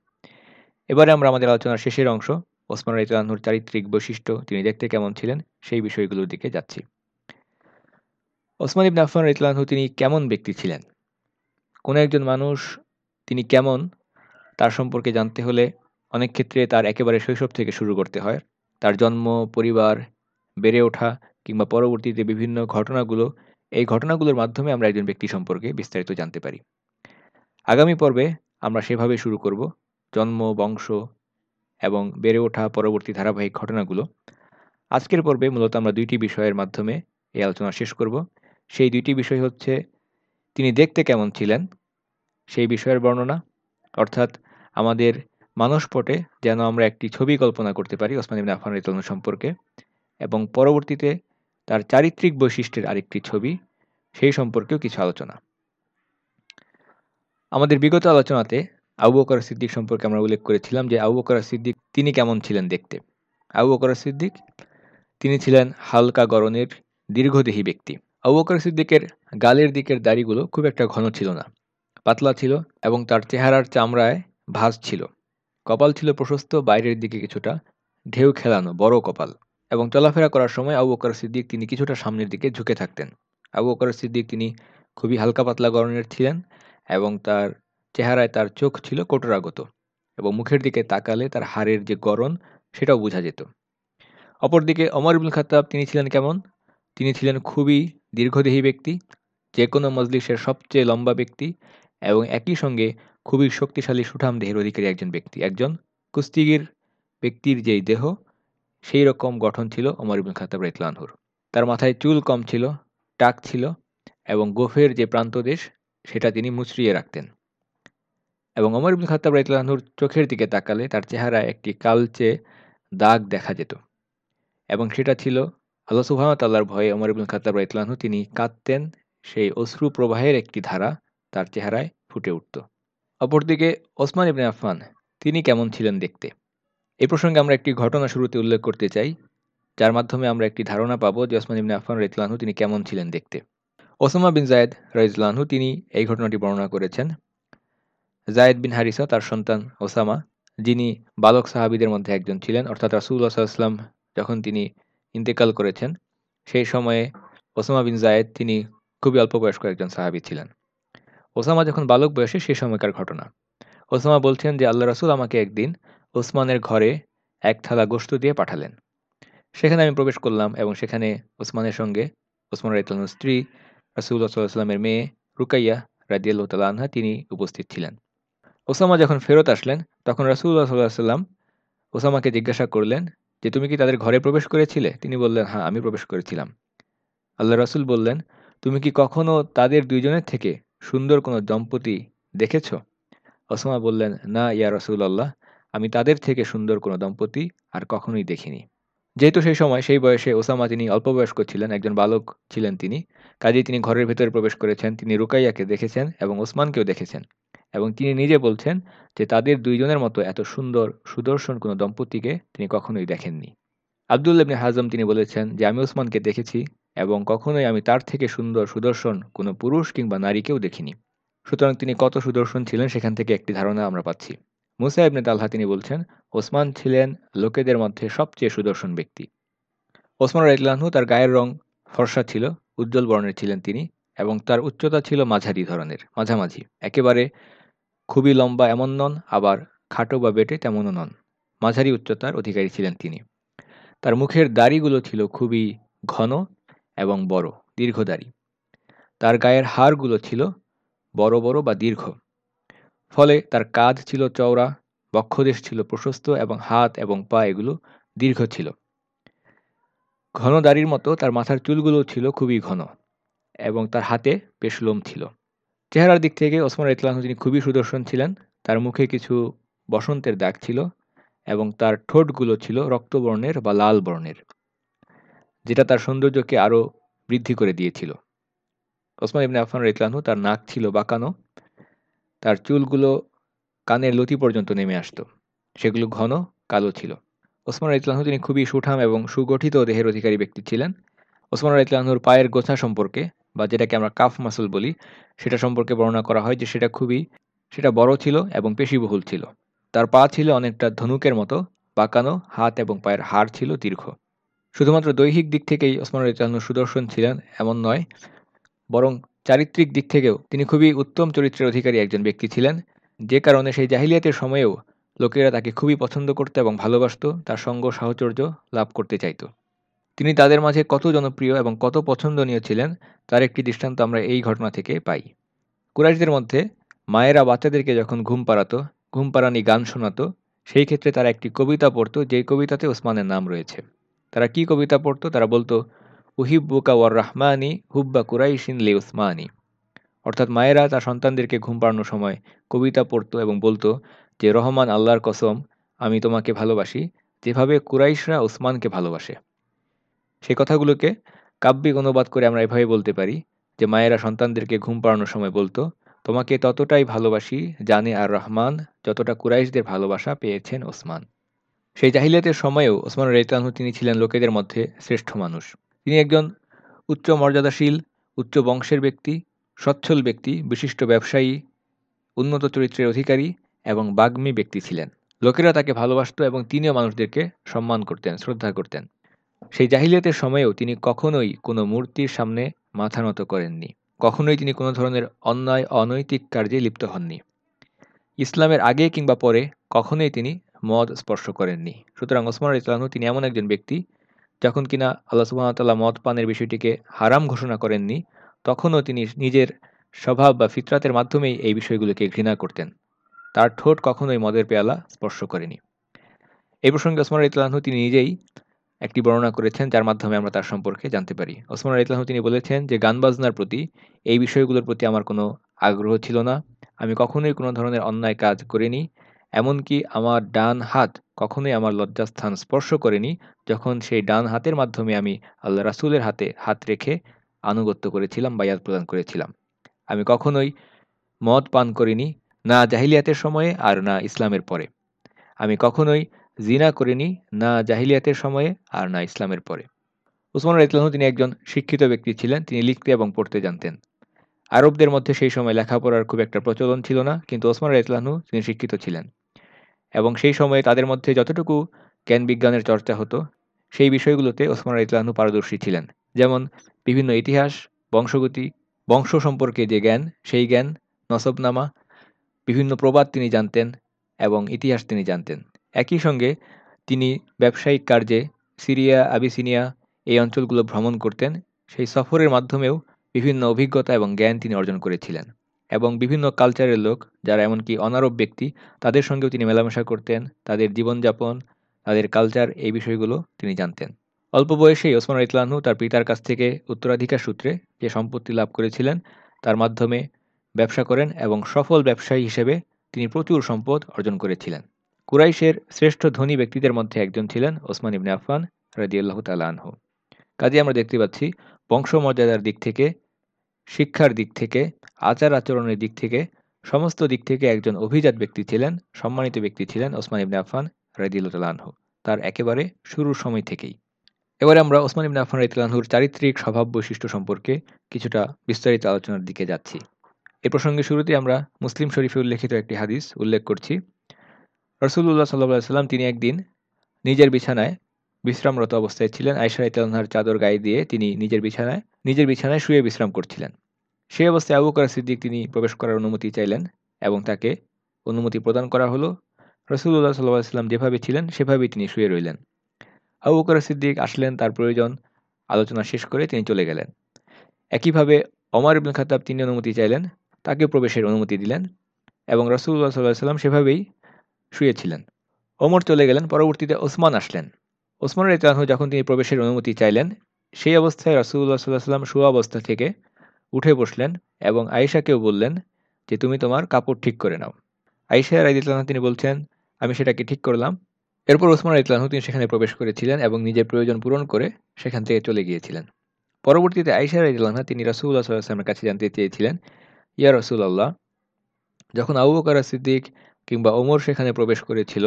Speaker 2: এবারে আমরা আমাদের আলোচনার শেষের অংশ, ওসমান রাইতুল্লাহর চারিত্রিক বৈশিষ্ট্য তিনি দেখতে কেমন ছিলেন সেই বিষয়গুলোর দিকে যাচ্ছি। ওসমান ইবনে আফমান রাইতুল্লাহু তিনি কেমন ব্যক্তি ছিলেন? কোন একজন মানুষ তিনি কেমন, তার সম্পর্কে জানতে হলে অনেক ক্ষেত্রে তার একেবারে শৈশব থেকে শুরু করতে হয়। তার জন্ম, পরিবার, বেড়ে ওঠা কিংবা পরবর্তীতে বিভিন্ন ঘটনাগুলো এই ঘটনাগুলোর মাধ্যমে আমরা একজন ব্যক্তি সম্পর্কে বিস্তারিত জানতে পারি। আগামী পর্বে আমরা সেভাবে শুরু করব, জন্ম, বংশ এবং বেড়ে ওঠা পরবর্তী ধারাবাহিক ঘটনাগুলো। আজকের পর্বে মূলত আমরা দুইটি বিষয়ের মাধ্যমে এই আলোচনা শেষ করব। সেই দুইটি বিষয় হচ্ছে, তিনি দেখতে কেমন ছিলেন? সেই বিষয়ের বর্ণনা, অর্থাৎ আমাদের মানসপটে যেন আমরা একটি ছবি কল্পনা করতে পারি ওসমান ইবিন সম্পর্কে এবং পরবর্তীতে তার চারিত্রিক বৈশিষ্ট্যের আরেকটি ছবি, সেই সম্পর্কেও কিছু আলোচনা। আমাদের বিগত আলোচনাতে আবু বকর সিদ্দিক সম্পর্কে আমরা উল্লেখ করেছিলাম যে আবু বকর সিদ্দিক তিনি কেমন ছিলেন দেখতে। আবু বকর সিদ্দিক তিনি ছিলেন হালকা গরনের দীর্ঘদেহী ব্যক্তি। আবু বকর সিদ্দিকের গালের দিকের দাড়িগুলো খুব একটা ঘন ছিল না। পাতলা ছিল এবং তার চেহারার চামড়ায় ভাঁজ ছিল। কপাল ছিল প্রশস্ত, বাইরের দিকে কিছুটা ঢেউ খেলানো, বড় কপাল। এবং চলাফেরা করার সময় আবু বকর সিদ্দিক তিনি কিছুটা সামনের দিকে ঝুঁকে থাকতেন। আবু বকর সিদ্দিক তিনি খুবই হালকা পাতলা গরনের ছিলেন এবং তার চেহারায় তার চোখ ছিল কোটরাগত এবং মুখের দিকে তাকালে তার হাড়ের যে গরণ সেটাও বোঝা যেত। অপরদিকে অমর ইবুল খাতাব তিনি ছিলেন কেমন? তিনি ছিলেন খুবই দীর্ঘদেহী ব্যক্তি যে কোনো মজলিসের সবচেয়ে লম্বা ব্যক্তি এবং একই সঙ্গে খুবই শক্তিশালী সুঠাম দেহের অধিকারী একজন ব্যক্তি। একজন কুস্তিগির ব্যক্তির যেই দেহ সেই রকম গঠন ছিল ওমর ইবুল খাতাব রাইতলানহুর তার মাথায় চুল কম ছিল, টাক ছিল এবং গোফের যে প্রান্তদেশ সেটা তিনি মুচড়িয়ে রাখতেন। এবং অমর ইবুল খাতাব রাইতলানহুর চোখের দিকে তাকালে তার চেহারায় একটি কালচে দাগ দেখা যেত। এবং সেটা ছিল, আল্লাহ সুহামতাল্লাহর ভয়ে অমর ইবুল খাতাব রাইতলানহু তিনি কাঁদতেন, সেই অশ্রু প্রবাহের একটি ধারা তার চেহারায় ফুটে উঠত। অপরদিকে ওসমান ইবনে আফফান, তিনি কেমন ছিলেন দেখতে? এই প্রসঙ্গে আমরা একটি ঘটনা শুরুতে উল্লেখ করতে চাই, যার মাধ্যমে আমরা একটি ধারণা পাবো যে ওসমান ইবনে আফফান রাইতলানহু তিনি কেমন ছিলেন দেখতে। ওসামা বিন জায়দ রাইজলানহু তিনি এই ঘটনাটি বর্ণনা করেছেন। জায়দ বিন হারিসা, তার সন্তান ওসামা, যিনি বালক সাহাবিদের মধ্যে একজন ছিলেন, অর্থাৎ রাসুল্লাহ সাল্লাম যখন তিনি ইন্তেকাল করেছেন, সেই সময়ে ওসামা বিন জায়েদ তিনি খুবই অল্প বয়স্ক একজন সাহাবি ছিলেন। ওসামা যখন বালক বয়সে সেই সময়কার ঘটনা। ওসামা বলছেন যে, আল্লাহ রাসুল আমাকে একদিন ওসমানের ঘরে এক থালা গোস্ত দিয়ে পাঠালেন। সেখানে আমি প্রবেশ করলাম এবং সেখানে ওসমানের সঙ্গে ওসমান রাইতলানোর স্ত্রী রাসুল্লাহ সাল্লাহামের মেয়ে রুকাইয়া রাজিয়াল্লাহ তাল আনহা তিনি উপস্থিত ছিলেন। ওসামা যখন ফেরত আসলেন, তখন রাসুল্লাহ সাল্লাহ সাল্লাম ওসামাকে জিজ্ঞাসা করলেন যে, তুমি কি তাদের ঘরে প্রবেশ করেছিলে? তিনি বললেন হ্যাঁ আমি প্রবেশ করেছিলাম। আল্লাহ রাসুল বললেন, তুমি কি কখনো তাদের দুইজনের থেকে সুন্দর কোনো দম্পতি দেখেছ? ওসামা বললেন, না, ইয়া রসুল আল্লাহ আমি তাদের থেকে সুন্দর কোনো দম্পতি আর কখনোই দেখিনি। যেহেতু সেই সময় সেই বয়সে ওসামা তিনি অল্প বয়স্ক ছিলেন, একজন বালক ছিলেন তিনি, কাজেই তিনি ঘরের ভেতরে প্রবেশ করেছেন, তিনি রুকাইয়াকে দেখেছেন এবং ওসমানকেও দেখেছেন এবং তিনি নিজে বলছেন যে তাদের দুইজনের মতো এত সুন্দর, সুদর্শন কোনো দম্পতিকে তিনি কখনোই দেখেননি। আবদুল্লাবনে হাজম তিনি বলেছেন যে, আমি ওসমানকে দেখেছি এবং কখনোই আমি তার থেকে সুন্দর, সুদর্শন কোনো পুরুষ কিংবা নারীকেও দেখিনি। সুতরাং তিনি কত সুদর্শন ছিলেন সেখান থেকে একটি ধারণা আমরা পাচ্ছি। মুসা ইবনে তালহা তিনি বলছেন, ওসমান ছিলেন লোকেদের মধ্যে সবচেয়ে সুদর্শন ব্যক্তি। ওসমান রাইতলানহু তার গায়ের রং ফর্সা ছিল, উজ্জ্বল বর্ণের ছিলেন তিনি এবং তার উচ্চতা ছিল মাঝারি ধরনের, মাঝামাঝি। একেবারে খুবই লম্বা এমন নন, আবার খাটো বা বেটে তেমনও নন। মাঝারি উচ্চতার অধিকারী ছিলেন তিনি। তার মুখের দাড়িগুলো ছিল খুবই ঘন এবং বড়, দীর্ঘ দাড়ি। তার গায়ের হাড়গুলো ছিল বড় বড় বা দীর্ঘ। ফলে তার কাঁধ ছিল চওড়া, বক্ষদেশ ছিল প্রশস্ত এবং হাত এবং পা এগুলো দীর্ঘ ছিল। ঘন দাড়ির মতো তার মাথার চুলগুলো ছিল খুবই ঘন এবং তার হাতে বেশ লোম ছিল। চেহারার দিক থেকে ওসমান ইতলাম তিনি খুবই সুদর্শন ছিলেন, তার মুখে কিছু বসন্তের দাগ ছিল এবং তার ঠোঁটগুলো ছিল রক্তবর্ণের বা লাল বর্ণের, যেটা তার সৌন্দর্যকে আরও বৃদ্ধি করে দিয়েছিল। ওসমান ইবনে আফান ইতলানহু তার নাক ছিল বাঁকানো তার চুলগুলো কানের লতি পর্যন্ত নেমে আসত। সেগুলো ঘন, কালো ছিল। ওসমান ইতলানহু তিনি খুবই সুঠাম এবং সুগঠিত দেহের অধিকারী ব্যক্তি ছিলেন। ওসমান ইতলানহুর পায়ের গোছা সম্পর্কে, বা যেটাকে আমরা কাফ মাসুল বলি, সেটা সম্পর্কে বর্ণনা করা হয় যে সেটা খুবই, সেটা বড় ছিল এবং পেশিবহুল ছিল। তার পা ছিল অনেকটা ধনুকের মতো, বাঁকানো, হাত এবং পায়ের হাড় ছিল দীর্ঘ। শুধুমাত্র দৈহিক দিক থেকেই ওসমান ইতলানহু সুদর্শন ছিলেন এমন নয়, বরং চারিত্রিক দিক থেকেও তিনি খুবই উত্তম চরিত্রের অধিকারী একজন ব্যক্তি ছিলেন। যে কারণে সেই জাহিলিয়াতের সময়েও লোকেরা তাকে খুবই পছন্দ করত এবং ভালোবাসত, তার সঙ্গ সাহচর্য লাভ করতে চাইত। তিনি তাদের মাঝে কত জনপ্রিয় এবং কত পছন্দনীয় ছিলেন, তার একটি দৃষ্টান্ত আমরা এই ঘটনা থেকে পাই। কুরাইশদের মধ্যে মায়েরা বাচ্চাদেরকে যখন ঘুম পাড়াতো, ঘুম পাড়ানি গান শোনাতো, সেই ক্ষেত্রে তারা একটি কবিতা পড়তো, যেই কবিতাতে ওসমানের নাম রয়েছে। তারা কি কবিতা পড়তো? তারা বলতো উহিব্বুকা ওয়ার রাহমানি হুব্বা কুরাইশিন লে উসমানি। অর্থাৎ মায়েরা তার সন্তানদেরকে ঘুম পাড়ানোর সময় কবিতা পড়তো এবং বলতো যে, রহমান আল্লাহর কসম, আমি তোমাকে ভালোবাসি যেভাবে কুরাইশরা উসমানকে ভালোবাসে। সেই কথাগুলোকে কাব্যিক অনুবাদ করে আমরা এভাবে বলতে পারি যে, মায়েরা সন্তানদেরকে ঘুম পাড়ানোর সময় বলতো, তোমাকে ততটাই ভালোবাসি জানে আর রহমান যতটা কুরাইশদের ভালোবাসা পেয়েছেন ওসমান সেই জাহিলিয়াতের সময়েও ওসমান রেতানহু তিনি ছিলেন লোকেদের মধ্যে শ্রেষ্ঠ মানুষ। তিনি একজন উচ্চ মর্যাদাশীল, উচ্চ বংশের ব্যক্তি, সচ্ছল ব্যক্তি, বিশিষ্ট ব্যবসায়ী, উন্নত চরিত্রের অধিকারী এবং বাগ্মী ব্যক্তি ছিলেন। লোকেরা তাকে ভালোবাসত এবং তিনিও মানুষদেরকে সম্মান করতেন, শ্রদ্ধা করতেন। সেই জাহিলিয়াতের সময়েও তিনি কখনোই কোনো মূর্তির সামনে মাথা নত করেননি। কখনোই তিনি কোনো ধরনের অন্যায়, অনৈতিক কার্যে লিপ্ত হননি। ইসলামের আগে কিংবা পরে কখনোই তিনি মদ স্পর্শ করেননি। সুতরাং ওসমান ইসলামু তিনি এমন একজন ব্যক্তি যখন কিনা আল্লাহ সুবাহতাল্লাহ মদ পানের বিষয়টিকে হারাম ঘোষণা করেননি, তখনও তিনি নিজের স্বভাব বা ফিতরাতের মাধ্যমেই এই বিষয়গুলোকে ঘৃণা করতেন। তার ঠোঁট কখনোই মদের পেয়ালা স্পর্শ করেনি। এই প্রসঙ্গে ওসমান ইতলাহু তিনি নিজেই একটি বর্ণনা করেছেন যার মাধ্যমে আমরা তার সম্পর্কে জানতে পারি। ওসমান রাইতলাহ তিনি বলেছেন যে গান বাজনার প্রতি এই বিষয়গুলোর প্রতি আমার কোনো আগ্রহ ছিল না। আমি কখনোই কোনো ধরনের অন্যায় কাজ করিনি। এমনকি আমার ডান হাত কখনোই আমার লজ্জাস্থান স্পর্শ করেনি যখন সেই ডান হাতের মাধ্যমে আমি আল্লাহ রাসুলের হাতে হাত রেখে আনুগত্য করেছিলাম বা ইয়াদ প্রদান করেছিলাম। আমি কখনোই মদ পান করিনি, না জাহিলিয়াতের সময়ে আর না ইসলামের পরে। আমি কখনোই জিনা করিনি, না জাহিলিয়াতের সময়ে আর না ইসলামের পরে। উসমান ইতলাহ তিনি একজন শিক্ষিত ব্যক্তি ছিলেন, তিনি লিখতে এবং পড়তে জানতেন। আরবদের মধ্যে সেই সময় লেখাপড়ার খুব একটা প্রচলন ছিল না, কিন্তু ওসমান ইতলাহনু তিনি শিক্ষিত ছিলেন। এবং সেই সময়ে তাদের মধ্যে যতটুকু জ্ঞান বিজ্ঞানের চর্চা হতো, সেই বিষয়গুলোতে ওসমান ইতলাহনু পারদর্শী ছিলেন। যেমন বিভিন্ন ইতিহাস, বংশগতি, বংশ সম্পর্কে যে জ্ঞান, সেই জ্ঞান, নসবনামা, বিভিন্ন প্রবাদ তিনি জানতেন এবং ইতিহাস তিনি জানতেন। একই সঙ্গে তিনি ব্যবসায়িক কার্যে সিরিয়া, আবিসিনিয়া এই অঞ্চলগুলো ভ্রমণ করতেন। সেই সফরের মাধ্যমেও বিভিন্ন অভিজ্ঞতা এবং জ্ঞান তিনি অর্জন করেছিলেন। এবং বিভিন্ন কালচারের লোক, যারা এমনকি অনারব ব্যক্তি, তাদের সঙ্গেও তিনি মেলামেশা করতেন, তাদের জীবনযাপন, তাদের কালচার এই বিষয়গুলো তিনি জানতেন। অল্প বয়সেই ওসমান ইতলানহু তার পিতার কাছ থেকে উত্তরাধিকার সূত্রে যে সম্পত্তি লাভ করেছিলেন, তার মাধ্যমে ব্যবসা করেন এবং সফল ব্যবসায়ী হিসেবে তিনি প্রচুর সম্পদ অর্জন করেছিলেন। কুরাইশের শ্রেষ্ঠ ধনী ব্যক্তিদের মধ্যে একজন ছিলেন ওসমান ইবনে আফফান রাজিয়াল্লাহ তালানহু কাজে আমরা দেখতে পাচ্ছি বংশমর্যাদার দিক থেকে শিক্ষার দিক থেকে, আচার আচরণের দিক থেকে, সমস্ত দিক থেকে একজন অভিজাত ব্যক্তি ছিলেন, সম্মানিত ব্যক্তি ছিলেন ওসমান ইবনে আফান রাজিউল্লাহু তার একেবারে শুরুর সময় থেকেই। এবারে আমরা ওসমান ইবনে আফান রাইতুল্লাহুর চারিত্রিক স্বভাব বৈশিষ্ট্য সম্পর্কে কিছুটা বিস্তারিত আলোচনার দিকে যাচ্ছি। এ প্রসঙ্গে শুরুতে আমরা মুসলিম শরীফে উল্লেখিত একটি হাদিস উল্লেখ করছি। রসুল্লাহ সাল্লাহ সাল্লাম তিনি একদিন নিজের বিছানায় বিশ্রামরত অবস্থায় ছিলেন আয়সা ইতালহার চাদর গায়ে দিয়ে তিনি নিজের বিছানায় নিজের বিছানায় শুয়ে বিশ্রাম করছিলেন। সেই অবস্থায় আবু করা সিদ্দিক তিনি প্রবেশ করার অনুমতি চাইলেন এবং তাকে অনুমতি প্রদান করা হলো। রসুল্লাহ সাল্লাহ সাল্লাম যেভাবে ছিলেন, সেভাবেই তিনি শুয়ে রইলেন। আবু করা সিদ্দিক আসলেন, তার প্রয়োজন আলোচনা শেষ করে তিনি চলে গেলেন। একইভাবে অমর ইবুল খাতাব তিনি অনুমতি চাইলেন তাকে প্রবেশের অনুমতি দিলেন এবং রসুল্লাহ সাল্লাহ সাল্লাম সেভাবেই শুয়েছিলেন। ওমর চলে গেলেন, পরবর্তীতে ওসমান আসলেন। ওসমান ইতানহু যখন তিনি প্রবেশের অনুমতি চাইলেন, সেই অবস্থায় রাসুল্লাহ সাল্লাহ সাল্লাম শু অবস্থা থেকে উঠে বসলেন এবং আয়েশাকেও বললেন যে, তুমি তোমার কাপড় ঠিক করে নাও। আয়েশা রাইদিল্লাহ তিনি বলছেন, আমি সেটাকে ঠিক করলাম। এরপর ওসমান রাইতলাহু তিনি সেখানে প্রবেশ করেছিলেন এবং নিজের প্রয়োজন পূরণ করে সেখান থেকে চলে গিয়েছিলেন। পরবর্তীতে আয়েশা রাইদুল্লাহ তিনি রাসুল্লাহ সাল্লাহামের কাছে জানতে চেয়েছিলেন, ইয়া রসুল্লাহ যখন আবু বকর সিদ্দিক কিংবা ওমর সেখানে প্রবেশ করেছিল,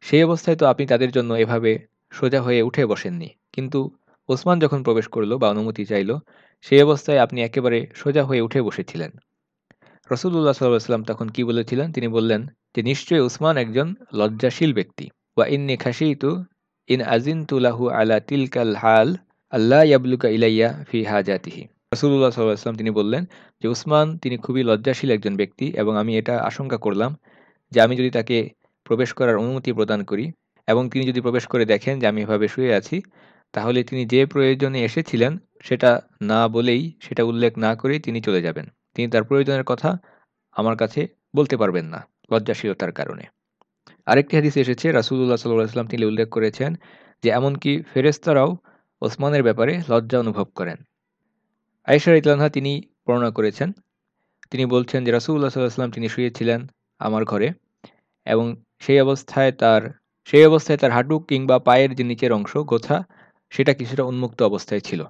Speaker 2: সেই অবস্থায় তো আপনি তাদের জন্য এভাবে সোজা হয়ে উঠে বসেননি। কিন্তু ওসমান যখন প্রবেশ করল বা অনুমতি চাইল সেই অবস্থায় আপনি একেবারে সোজা হয়ে উঠে বসেছিলেন। রসুল্লাহ সাল্লাম তখন কি বলেছিলেন? তিনি বললেন, যে নিশ্চয়ই উসমান একজন লজ্জাশীল ব্যক্তি। ওয়া ইন্নি খাসিতু ইন আজিন তুলাহু আলা তিলকাল হাল আল্লাহ ইয়াবলুকা ইলাইয়া ফি হাজাতিহি। রসুল্লাহ সাল্লাম তিনি বললেন, যে উসমান তিনি খুবই লজ্জাশীল একজন ব্যক্তি এবং আমি এটা আশঙ্কা করলাম যে আমি যদি তাকে প্রবেশ করার অনুমতি প্রদান করি এবং তিনি যদি প্রবেশ করে দেখেন যে আমি এভাবে শুয়ে আছি, তাহলে তিনি যে প্রয়োজনে এসেছিলেন সেটা না বলেই, সেটা উল্লেখ না করেই তিনি চলে যাবেন। তিনি তার প্রয়োজনের কথা আমার কাছে বলতে পারবেন না, লজ্জাশীলতার কারণে। আরেকটি হাদিস এসেছে রাসুল্লাহ সাল্লাম তিনি উল্লেখ করেছেন যে, এমনকি ফেরেস্তারাও ওসমানের ব্যাপারে লজ্জা অনুভব করেন। আয়েশা ইতলানহা তিনি বর্ণনা করেছেন, তিনি বলছেন যে রাসুল্লাহ সাল্লাহাম তিনি শুয়েছিলেন আমার ঘরে এবং সেই অবস্থায় তার সেই অবস্থায় তার হাঁটু কিংবা পায়ের যে নিচের অংশ গোছা সেটা কিছুটা উন্মুক্ত অবস্থায় ছিল।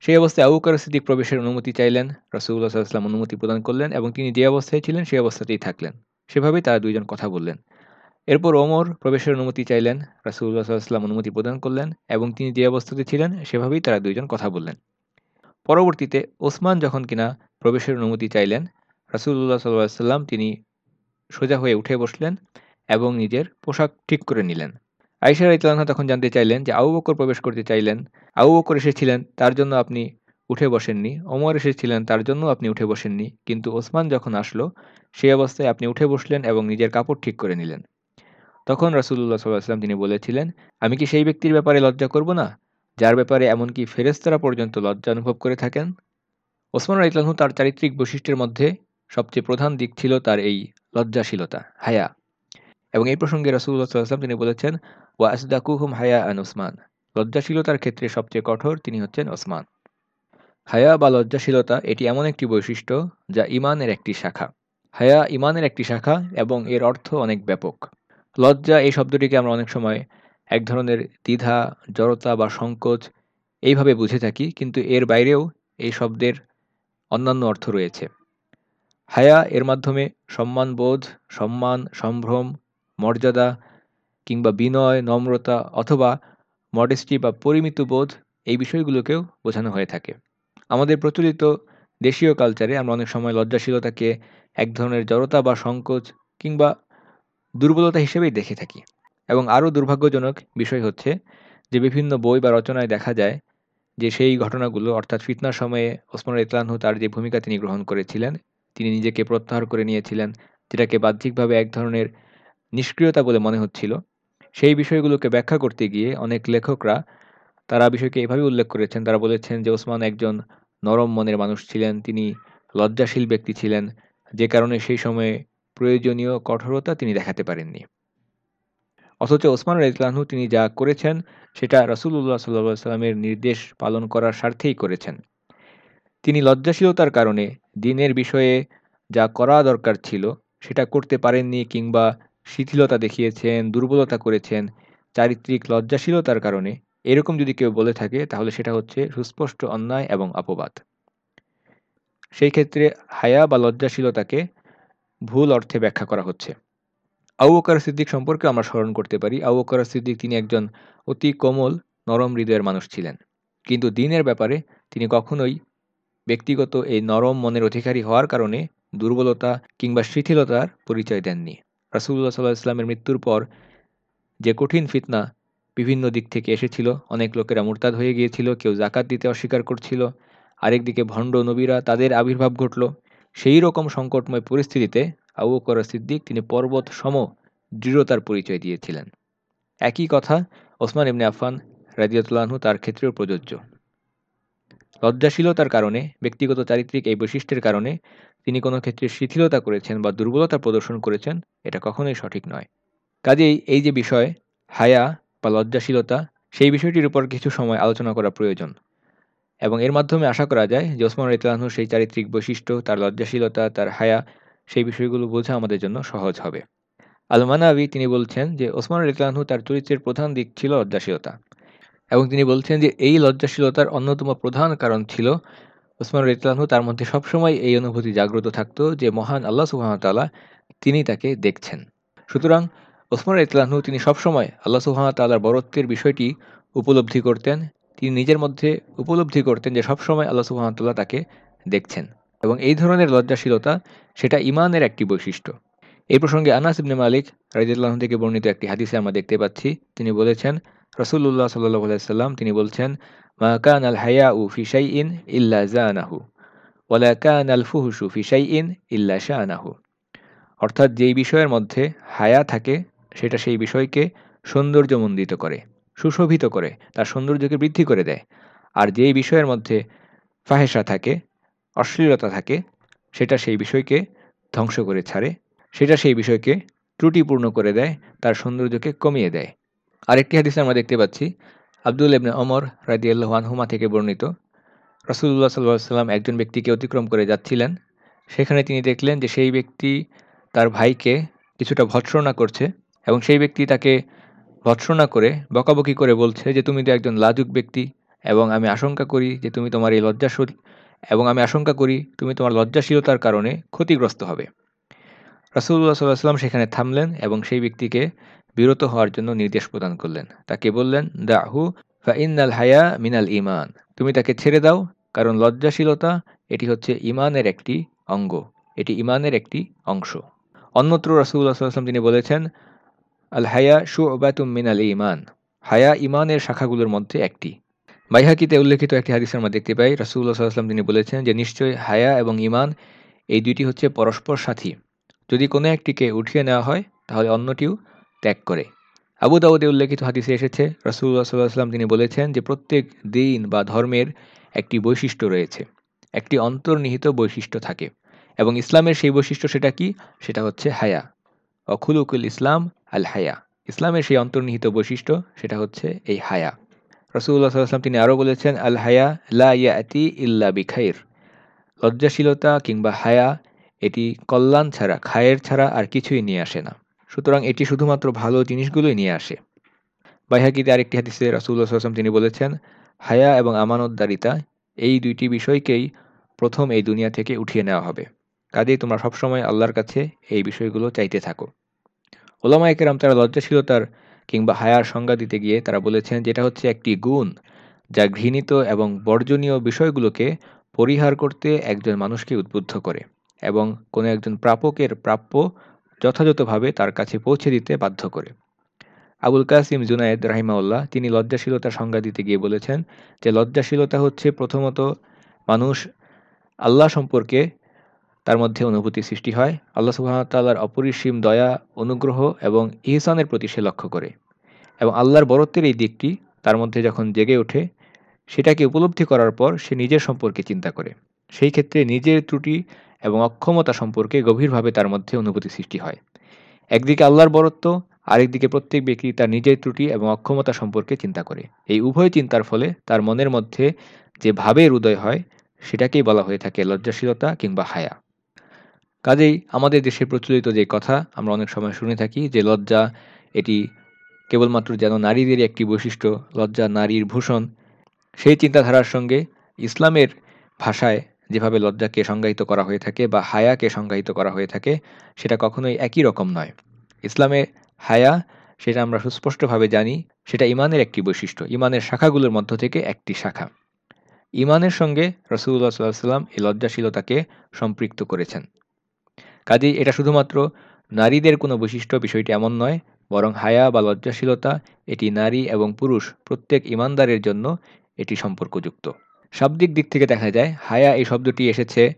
Speaker 2: সেই অবস্থায় আবুকার সিদ্দিক প্রবেশের অনুমতি চাইলেন রসুল্লাহ সাল্লাম অনুমতি প্রদান করলেন এবং তিনি যে অবস্থায় ছিলেন সেই অবস্থাতেই থাকলেন। সেভাবেই তারা দুইজন কথা বললেন। এরপর ওমর প্রবেশের অনুমতি চাইলেন রাসুল্লাহ সাল্লাম অনুমতি প্রদান করলেন এবং তিনি যে অবস্থাতে ছিলেন সেভাবেই তারা দুইজন কথা বললেন। পরবর্তীতে ওসমান যখন কিনা প্রবেশের অনুমতি চাইলেন রাসুল্লাহ সাল্লাহ সাল্লাম তিনি সোজা হয়ে উঠে বসলেন। এবং নিজের পোশাক ঠিক করে নিলেন। আইসা ইতলানহা তখন জানতে চাইলেন যে আবু বকর প্রবেশ করতে চাইলেন। আবু বকর এসেছিলেন, তার জন্য আপনি উঠে বসেননি। ওমর এসেছিলেন, তার জন্য আপনি উঠে বসেননি। কিন্তু ওসমান যখন আসলো সেই অবস্থায় আপনি উঠে বসলেন এবং নিজের কাপড় ঠিক করে নিলেন। তখন রাসুল্লাহ সাল্লাম তিনি বলেছিলেন, আমি কি সেই ব্যক্তির ব্যাপারে লজ্জা করব না, যার ব্যাপারে এমনকি ফেরেস্তারা পর্যন্ত লজ্জা অনুভব করে থাকেন? ওসমান রাইতলানহু তার চারিত্রিক বৈশিষ্ট্যের মধ্যে সবচেয়ে প্রধান দিক ছিল তার এই লজ্জাশীলতা, হায়া। এবং এই প্রসঙ্গে রাসুল্লাহ তিনি বলেছেন, ওয়া আসদাকুহুম হায়া আন ওসমান লজ্জাশীলতার ক্ষেত্রে সবচেয়ে কঠোর তিনি হচ্ছেন ওসমান। হায়া বা লজ্জাশীলতা এটি এমন একটি বৈশিষ্ট্য যা ইমানের একটি শাখা। হায়া ইমানের একটি শাখা এবং এর অর্থ অনেক ব্যাপক। লজ্জা এই শব্দটিকে আমরা অনেক সময় এক ধরনের দ্বিধা, জড়তা বা সংকোচ এইভাবে বুঝে থাকি, কিন্তু এর বাইরেও এই শব্দের অন্যান্য অর্থ রয়েছে। হায়া এর মাধ্যমে সম্মানবোধ, সম্মান, সম্ভ্রম মর্যাদা কিংবা বিনয়, নম্রতা অথবা মডেস্টি বা পরিমিত বোধ এই বিষয়গুলোকেও বোঝানো হয়ে থাকে। আমাদের প্রচলিত দেশীয় কালচারে আমরা অনেক সময় লজ্জাশীলতাকে এক ধরনের জড়তা বা সংকোচ কিংবা দুর্বলতা হিসেবেই দেখে থাকি এবং আরও দুর্ভাগ্যজনক বিষয় হচ্ছে যে বিভিন্ন বই বা রচনায় দেখা যায় যে সেই ঘটনাগুলো, অর্থাৎ ফিতনার সময়ে ওসমান ইতলানহু তার যে ভূমিকা তিনি গ্রহণ করেছিলেন, তিনি নিজেকে প্রত্যাহার করে নিয়েছিলেন, যেটাকে বাহ্যিকভাবে এক ধরনের নিষ্ক্রিয়তা বলে মনে হচ্ছিল। সেই বিষয়গুলোকে ব্যাখ্যা করতে গিয়ে অনেক লেখকরা তারা বিষয়কে এভাবে উল্লেখ করেছেন। তারা বলেছেন যে, ওসমান একজন নরম মনের মানুষ ছিলেন, তিনি লজ্জাশীল ব্যক্তি ছিলেন, যে কারণে সেই সময়ে প্রয়োজনীয় কঠোরতা তিনি দেখাতে পারেননি। অথচ ওসমান রাইতলানহু তিনি যা করেছেন, সেটা রসুল্লাহ সাল্লা সাল্লামের নির্দেশ পালন করার স্বার্থেই করেছেন। তিনি লজ্জাশীলতার কারণে দিনের বিষয়ে যা করা দরকার ছিল, সেটা করতে পারেননি কিংবা শিথিলতা দেখিয়েছেন, দুর্বলতা করেছেন, চারিত্রিক লজ্জাশীলতার কারণে। এরকম যদি কেউ বলে থাকে, তাহলে সেটা হচ্ছে সুস্পষ্ট অন্যায় এবং অপবাদ। সেই ক্ষেত্রে হায়া বা লজ্জাশীলতাকে ভুল অর্থে ব্যাখ্যা করা হচ্ছে। আউ বকর সিদ্দিক সম্পর্কে আমরা স্মরণ করতে পারি আউ বকর সিদ্দিক তিনি একজন অতি কোমল, নরম হৃদয়ের মানুষ ছিলেন। কিন্তু দিনের ব্যাপারে তিনি কখনোই ব্যক্তিগত এই নরম মনের অধিকারী হওয়ার কারণে দুর্বলতা কিংবা শিথিলতার পরিচয় দেননি। রাসুল্লাহ সাল্লাহ ইসলামের মৃত্যুর পর যে কঠিন ফিতনা বিভিন্ন দিক থেকে এসেছিল, অনেক লোকেরা মোরতাদ হয়ে গিয়েছিল, কেউ জাকাত দিতে অস্বীকার করছিল আরেকদিকে ভণ্ড নবীরা তাদের আবির্ভাব ঘটল। সেই রকম সংকটময় পরিস্থিতিতে আবু বকর সিদ্দিক তিনি পর্বত সম দৃঢ়তার পরিচয় দিয়েছিলেন। একই কথা ওসমান ইবনে আফান রাজিয়াতুল্লাহু তার ক্ষেত্রেও প্রযোজ্য। লজ্জাশীলতার কারণে, ব্যক্তিগত চারিত্রিক এই বৈশিষ্ট্যের কারণে তিনি কোনো ক্ষেত্রে শিথিলতা করেছেন বা দুর্বলতা প্রদর্শন করেছেন, এটা কখনোই সঠিক নয়। কাজেই এই যে বিষয়, হায়া বা লজ্জাশীলতা, সেই বিষয়টির উপর কিছু সময় আলোচনা করা প্রয়োজন। এবং এর মাধ্যমে আশা করা যায় যে ওসমান ইতলানহু সেই চারিত্রিক বৈশিষ্ট্য, তার লজ্জাশীলতা, তার হায়া, সেই বিষয়গুলো বোঝা আমাদের জন্য সহজ হবে। আল মানাবি তিনি বলছেন যে ওসমান ইতলানহু তার চরিত্রের প্রধান দিক ছিল লজ্জাশীলতা। এবং তিনি বলছেন যে এই লজ্জাশীলতার অন্যতম প্রধান কারণ ছিল ওসমান ইতলানহু তার মধ্যে সবসময় এই অনুভূতি জাগ্রত থাকতো যে মহান আল্লাহ সুহামতাল্লাহ তিনি তাকে দেখছেন। সুতরাং ওসমান ইতলানহু তিনি সবসময় আল্লাহ সুহামতাল্লাহর বরত্বের বিষয়টি উপলব্ধি করতেন, তিনি নিজের মধ্যে উপলব্ধি করতেন যে সবসময় আল্লাহ সুহামতাল্লাহ তাকে দেখছেন। এবং এই ধরনের লজ্জাশীলতা সেটা ইমানের একটি বৈশিষ্ট্য। এই প্রসঙ্গে আনাস ইবনে মালিক রাজিউল্লাহ থেকে বর্ণিত একটি হাদিসে আমরা দেখতে পাচ্ছি, তিনি বলেছেন রসুল্লাহ সাল্লাহ সাল্লাম তিনি বলছেন মা কান আল হায়া উ ফিসাই ইন ইল্লা জানাহু ওলা কান আল ফুহুসু ফিসাই ইন ইল্লা শাহনাহু অর্থাৎ যেই বিষয়ের মধ্যে হায়া থাকে, সেটা সেই বিষয়কে সৌন্দর্যমণ্ডিত করে, সুশোভিত করে, তার সৌন্দর্যকে বৃদ্ধি করে দেয়। আর যেই বিষয়ের মধ্যে ফাহেসা থাকে, অশ্লীলতা থাকে, সেটা সেই বিষয়কে ধ্বংস করে ছাড়ে, সেটা সেই বিষয়কে ত্রুটিপূর্ণ করে দেয়, তার সৌন্দর্যকে কমিয়ে দেয়। আরেকটি হাদিসে আমরা দেখতে পাচ্ছি আব্দুল ইবনে অমর রাজিয়াল্লাহ আনহুমা থেকে বর্ণিত। রসুল্লাহ সাল্লাহ সাল্লাম একজন ব্যক্তিকে অতিক্রম করে যাচ্ছিলেন। সেখানে তিনি দেখলেন যে সেই ব্যক্তি তার ভাইকে কিছুটা ভৎসনা করছে এবং সেই ব্যক্তি তাকে ভৎসনা করে, বকাবকি করে বলছে যে, তুমি তো একজন লাজুক ব্যক্তি এবং আমি আশঙ্কা করি যে তুমি তোমার এই লজ্জাশীল এবং আমি আশঙ্কা করি তুমি তোমার লজ্জাশীলতার কারণে ক্ষতিগ্রস্ত হবে। রাসুল্লাহ সাল্লাহ সাল্লাম সেখানে থামলেন এবং সেই ব্যক্তিকে বিরত হওয়ার জন্য নির্দেশ প্রদান করলেন। তাকে বললেন, দাহু, ফা ইন্নাল হায়া মিনাল ইমান তুমি তাকে ছেড়ে দাও, কারণ লজ্জাশীলতা এটি হচ্ছে ইমানের একটি অঙ্গ, এটি ইমানের একটি অংশ। অন্যত্র রাসুল্লাহ সাল্লাম তিনি বলেছেন, আল হায়া শু ওবাতুম মিনাল ইমান হায়া ইমানের শাখাগুলোর মধ্যে একটি। বাইহাকিতে উল্লেখিত একটি হাদিস আমরা দেখতে পাই রাসুল্লাহ সাল্লাম তিনি বলেছেন যে নিশ্চয়ই হায়া এবং ইমান এই দুইটি হচ্ছে পরস্পর সাথী। যদি কোনো একটিকে উঠিয়ে নেওয়া হয়, তাহলে অন্যটিও ত্যাগ করে। আবু দাউদে উল্লেখিত হাদিসে এসেছে রসুল্লাহ সাল্লাহ সাল্লাম তিনি বলেছেন যে প্রত্যেক দিন বা ধর্মের একটি বৈশিষ্ট্য রয়েছে, একটি অন্তর্নিহিত বৈশিষ্ট্য থাকে এবং ইসলামের সেই বৈশিষ্ট্য সেটা কি? সেটা হচ্ছে হায়া। অখুলুকুল ইসলাম আল হায়া। ইসলামের সেই অন্তর্নিহিত বৈশিষ্ট্য সেটা হচ্ছে এই হায়া। রসুল্লাহ সাল্লাম তিনি আরও বলেছেন, আল হায়া লা ইয়াতি ইল্লা বিখাইর। লজ্জাশীলতা কিংবা হায়া এটি কল্যাণ ছাড়া, খায়ের ছাড়া আর কিছুই নিয়ে আসে না। সুতরাং এটি শুধুমাত্র ভালো জিনিসগুলোই নিয়ে আসে। বাইহাকিতে আরেকটি হাদিসে রাসুল্লাহ আসলাম তিনি বলেছেন, হায়া এবং আমানতদারিতা, এই দুইটি বিষয়কেই প্রথম এই দুনিয়া থেকে উঠিয়ে নেওয়া হবে। কাজেই তোমরা সবসময় আল্লাহর কাছে এই বিষয়গুলো চাইতে থাকো। ওলামা একেরাম তারা লজ্জাশীলতার কিংবা হায়ার সংজ্ঞা দিতে গিয়ে তারা বলেছেন, যেটা হচ্ছে একটি গুণ যা ঘৃণিত এবং বর্জনীয় বিষয়গুলোকে পরিহার করতে একজন মানুষকে উদ্বুদ্ধ করে এবং কোনো একজন প্রাপকের প্রাপ্য যথাযথভাবে তার কাছে পৌঁছে দিতে বাধ্য করে। আবুল কাসিম জুনায়েদ রাহিমাউল্লাহ তিনি লজ্জাশীলতার সংজ্ঞা দিতে গিয়ে বলেছেন যে, লজ্জাশীলতা হচ্ছে প্রথমত মানুষ আল্লাহ সম্পর্কে তার মধ্যে অনুভূতি সৃষ্টি হয়, আল্লাহ সুবাহতাল্লাহর অপরিসীম দয়া, অনুগ্রহ এবং ইহসানের প্রতি সে লক্ষ্য করে এবং আল্লাহর বরত্বের এই দিকটি তার মধ্যে যখন জেগে ওঠে, সেটাকে উপলব্ধি করার পর সে নিজের সম্পর্কে চিন্তা করে। সেই ক্ষেত্রে নিজের ত্রুটি এবং অক্ষমতা সম্পর্কে গভীরভাবে তার মধ্যে অনুভূতি সৃষ্টি হয়। একদিকে আল্লাহর বরত্ব, আরেকদিকে প্রত্যেক ব্যক্তি তার নিজের ত্রুটি এবং অক্ষমতা সম্পর্কে চিন্তা করে। এই উভয় চিন্তার ফলে তার মনের মধ্যে যে ভাবের উদয় হয়, সেটাকেই বলা হয়ে থাকে লজ্জাশীলতা কিংবা হায়া। কাজেই আমাদের দেশে প্রচলিত যে কথা, আমরা অনেক সময় শুনে থাকি যে লজ্জা এটি কেবলমাত্র যেন নারীদের একটি বৈশিষ্ট্য, লজ্জা নারীর ভূষণ। সেই চিন্তাধারার সঙ্গে ইসলামের ভাষায় যেভাবে লজ্জাকে সংজ্ঞায়িত করা হয়ে থাকে বা হায়াকে সংজ্ঞায়িত করা হয়ে থাকে, সেটা কখনোই একই রকম নয়। ইসলামে হায়া, সেটা আমরা সুস্পষ্টভাবে জানি, সেটা ইমানের একটি বৈশিষ্ট্য, ইমানের শাখাগুলোর মধ্য থেকে একটি শাখা। ইমানের সঙ্গে রসুল্লাহ সাল্লাহ সাল্লাম এই লজ্জাশীলতাকে সম্পৃক্ত করেছেন। কাজেই এটা শুধুমাত্র নারীদের কোনো বৈশিষ্ট্য বিষয়টি এমন নয়, বরং হায়া বা লজ্জাশীলতা, এটি নারী এবং পুরুষ প্রত্যেক ইমানদারের জন্য এটি সম্পর্কযুক্ত। শাব্দিক দিক থেকে দেখা যায়, হায়া এই শব্দটি এসেছে,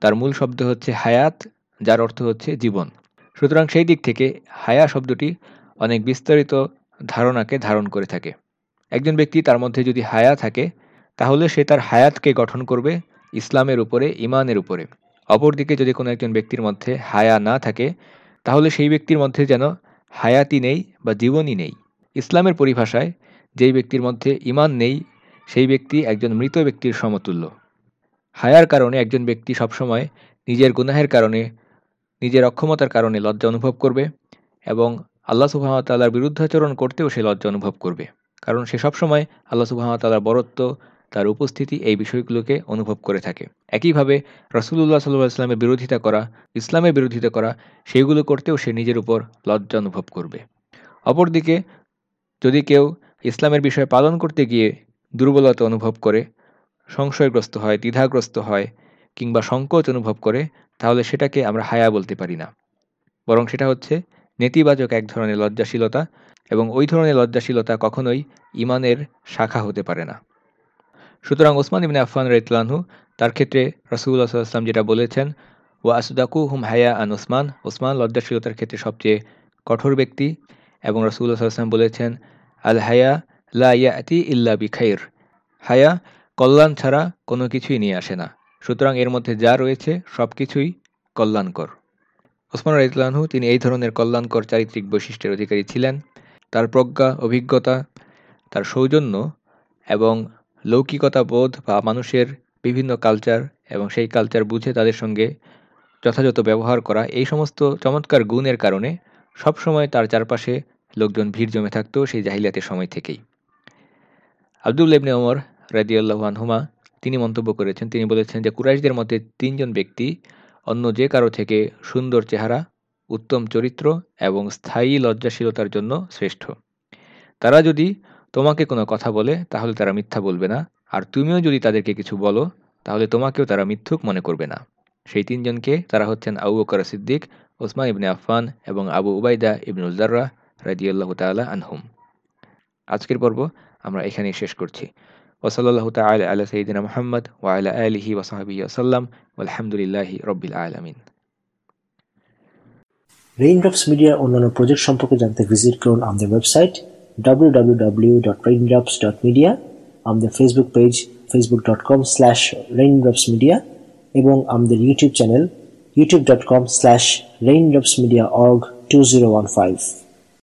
Speaker 2: তার মূল শব্দ হচ্ছে হায়াত, যার অর্থ হচ্ছে জীবন। সুতরাং সেই দিক থেকে হায়া শব্দটি অনেক বিস্তারিত ধারণাকে ধারণ করে থাকে। একজন ব্যক্তি তার মধ্যে যদি হায়া থাকে, তাহলে সে তার হায়াতকে গঠন করবে ইসলামের উপরে ইমানের উপরে। অপরদিকে যদি কোনো একজন ব্যক্তির মধ্যে হায়া না থাকে, তাহলে সেই ব্যক্তির মধ্যে যেন হায়াতি নেই বা জীবনই নেই। ইসলামের পরিভাষায় যেই ব্যক্তির মধ্যে ইমান নেই সেই ব্যক্তি একজন মৃত ব্যক্তির সমতুল্য। হায়ার কারণে একজন ব্যক্তি সবসময় নিজের গুনাহের কারণে, নিজের অক্ষমতার কারণে লজ্জা অনুভব করবে এবং আল্লাহ সুবাহতাল্লার বিরুদ্ধাচরণ করতেও সে লজ্জা অনুভব করবে। কারণ সে সবসময় আল্লাহ সুবাহতাল্লার বরত্ব, তার উপস্থিতি এই বিষয়গুলোকে অনুভব করে থাকে। একইভাবে রসুল্লাহ সাল্লাহ ইসলামের বিরোধিতা করা, ইসলামের বিরোধিতা করা সেইগুলো করতেও সে নিজের উপর লজ্জা অনুভব করবে। অপরদিকে যদি কেউ ইসলামের বিষয় পালন করতে গিয়ে দুর্বলতা অনুভব করে, সংশয়গ্রস্ত হয়, দ্বিধাগ্রস্ত হয়, কিংবা সংকোচ অনুভব করে, তাহলে সেটাকে আমরা হায়া বলতে পারি না। বরং সেটা হচ্ছে নেতিবাচক এক ধরনের লজ্জাশীলতা এবং ওই ধরনের লজ্জাশীলতা কখনোই ইমানের শাখা হতে পারে না। সুতরাং ওসমান ইবিন আফান রেতলানহু তার ক্ষেত্রে রসুল্লাহ সাল্লাম যেটা বলেছেন ও আসুদাকু হুম হায়া আন ওসমান ওসমান লজ্জাশীলতার ক্ষেত্রে সবচেয়ে কঠোর ব্যক্তি এবং রসুল্লাহ সাল্লাম বলেছেন, আল হায়া লা ইয়াতি ইল্লা বিখাইর। হায়া, কল্যাণ ছাড়া কোনো কিছুই নিয়ে আসে না। সুতরাং এর মধ্যে যা রয়েছে সব কিছুই কল্যাণকর। ওসমান রাইতলানহু তিনি এই ধরনের কল্যাণকর চারিত্রিক বৈশিষ্ট্যের অধিকারী ছিলেন। তার প্রজ্ঞা, অভিজ্ঞতা, তার সৌজন্য এবং লৌকিকতা বোধ বা মানুষের বিভিন্ন কালচার এবং সেই কালচার বুঝে তাদের সঙ্গে যথাযথ ব্যবহার করা, এই সমস্ত চমৎকার গুণের কারণে সবসময় তার চারপাশে লোকজন ভিড় জমে থাকতো সেই জাহিলিয়াতের সময় থেকেই। আব্দুল ইবনে ওমর রাজিউল্লাহ আনহুমা তিনি মন্তব্য করেছেন। তিনি বলেছেন যে, কুরাইশদের মধ্যে তিনজন ব্যক্তি অন্য যে কারও থেকে সুন্দর চেহারা, উত্তম চরিত্র এবং স্থায়ী লজ্জাশীলতার জন্য শ্রেষ্ঠ। তারা যদি তোমাকে কোনো কথা বলে, তাহলে তারা মিথ্যা বলবে না। আর তুমিও যদি তাদেরকে কিছু বলো, তাহলে তোমাকেও তারা মিথ্যুক মনে করবে না। সেই তিনজনকে তারা হচ্ছেন আবু বকর সিদ্দিক, ওসমান ইবনে আফফান এবং আবু উবাইদা ইবনুল জার্রা রাজিউল্লাহ তালা আনহুম। আজকের পর্ব আমরা এখানেই শেষ করছি। ওসলাল্লাহ তালা আলা সঈদিনা মোহাম্মদ ওয়াইলা আলহি ওসাহাবি আসাল্লাম আলহামদুলিল্লাহি রব্বিল আলমিন।
Speaker 1: রেইনড্রপস মিডিয়ার অন্যান্য প্রজেক্ট সম্পর্কে জানতে ভিজিট করুন আমাদের ওয়েবসাইট www.raindrops.media আমাদের Facebook page Facebook dot com facebook.com slash raindropsmedia এবং আমাদের YouTube channel youtube.com slash raindropsmediaorg 2015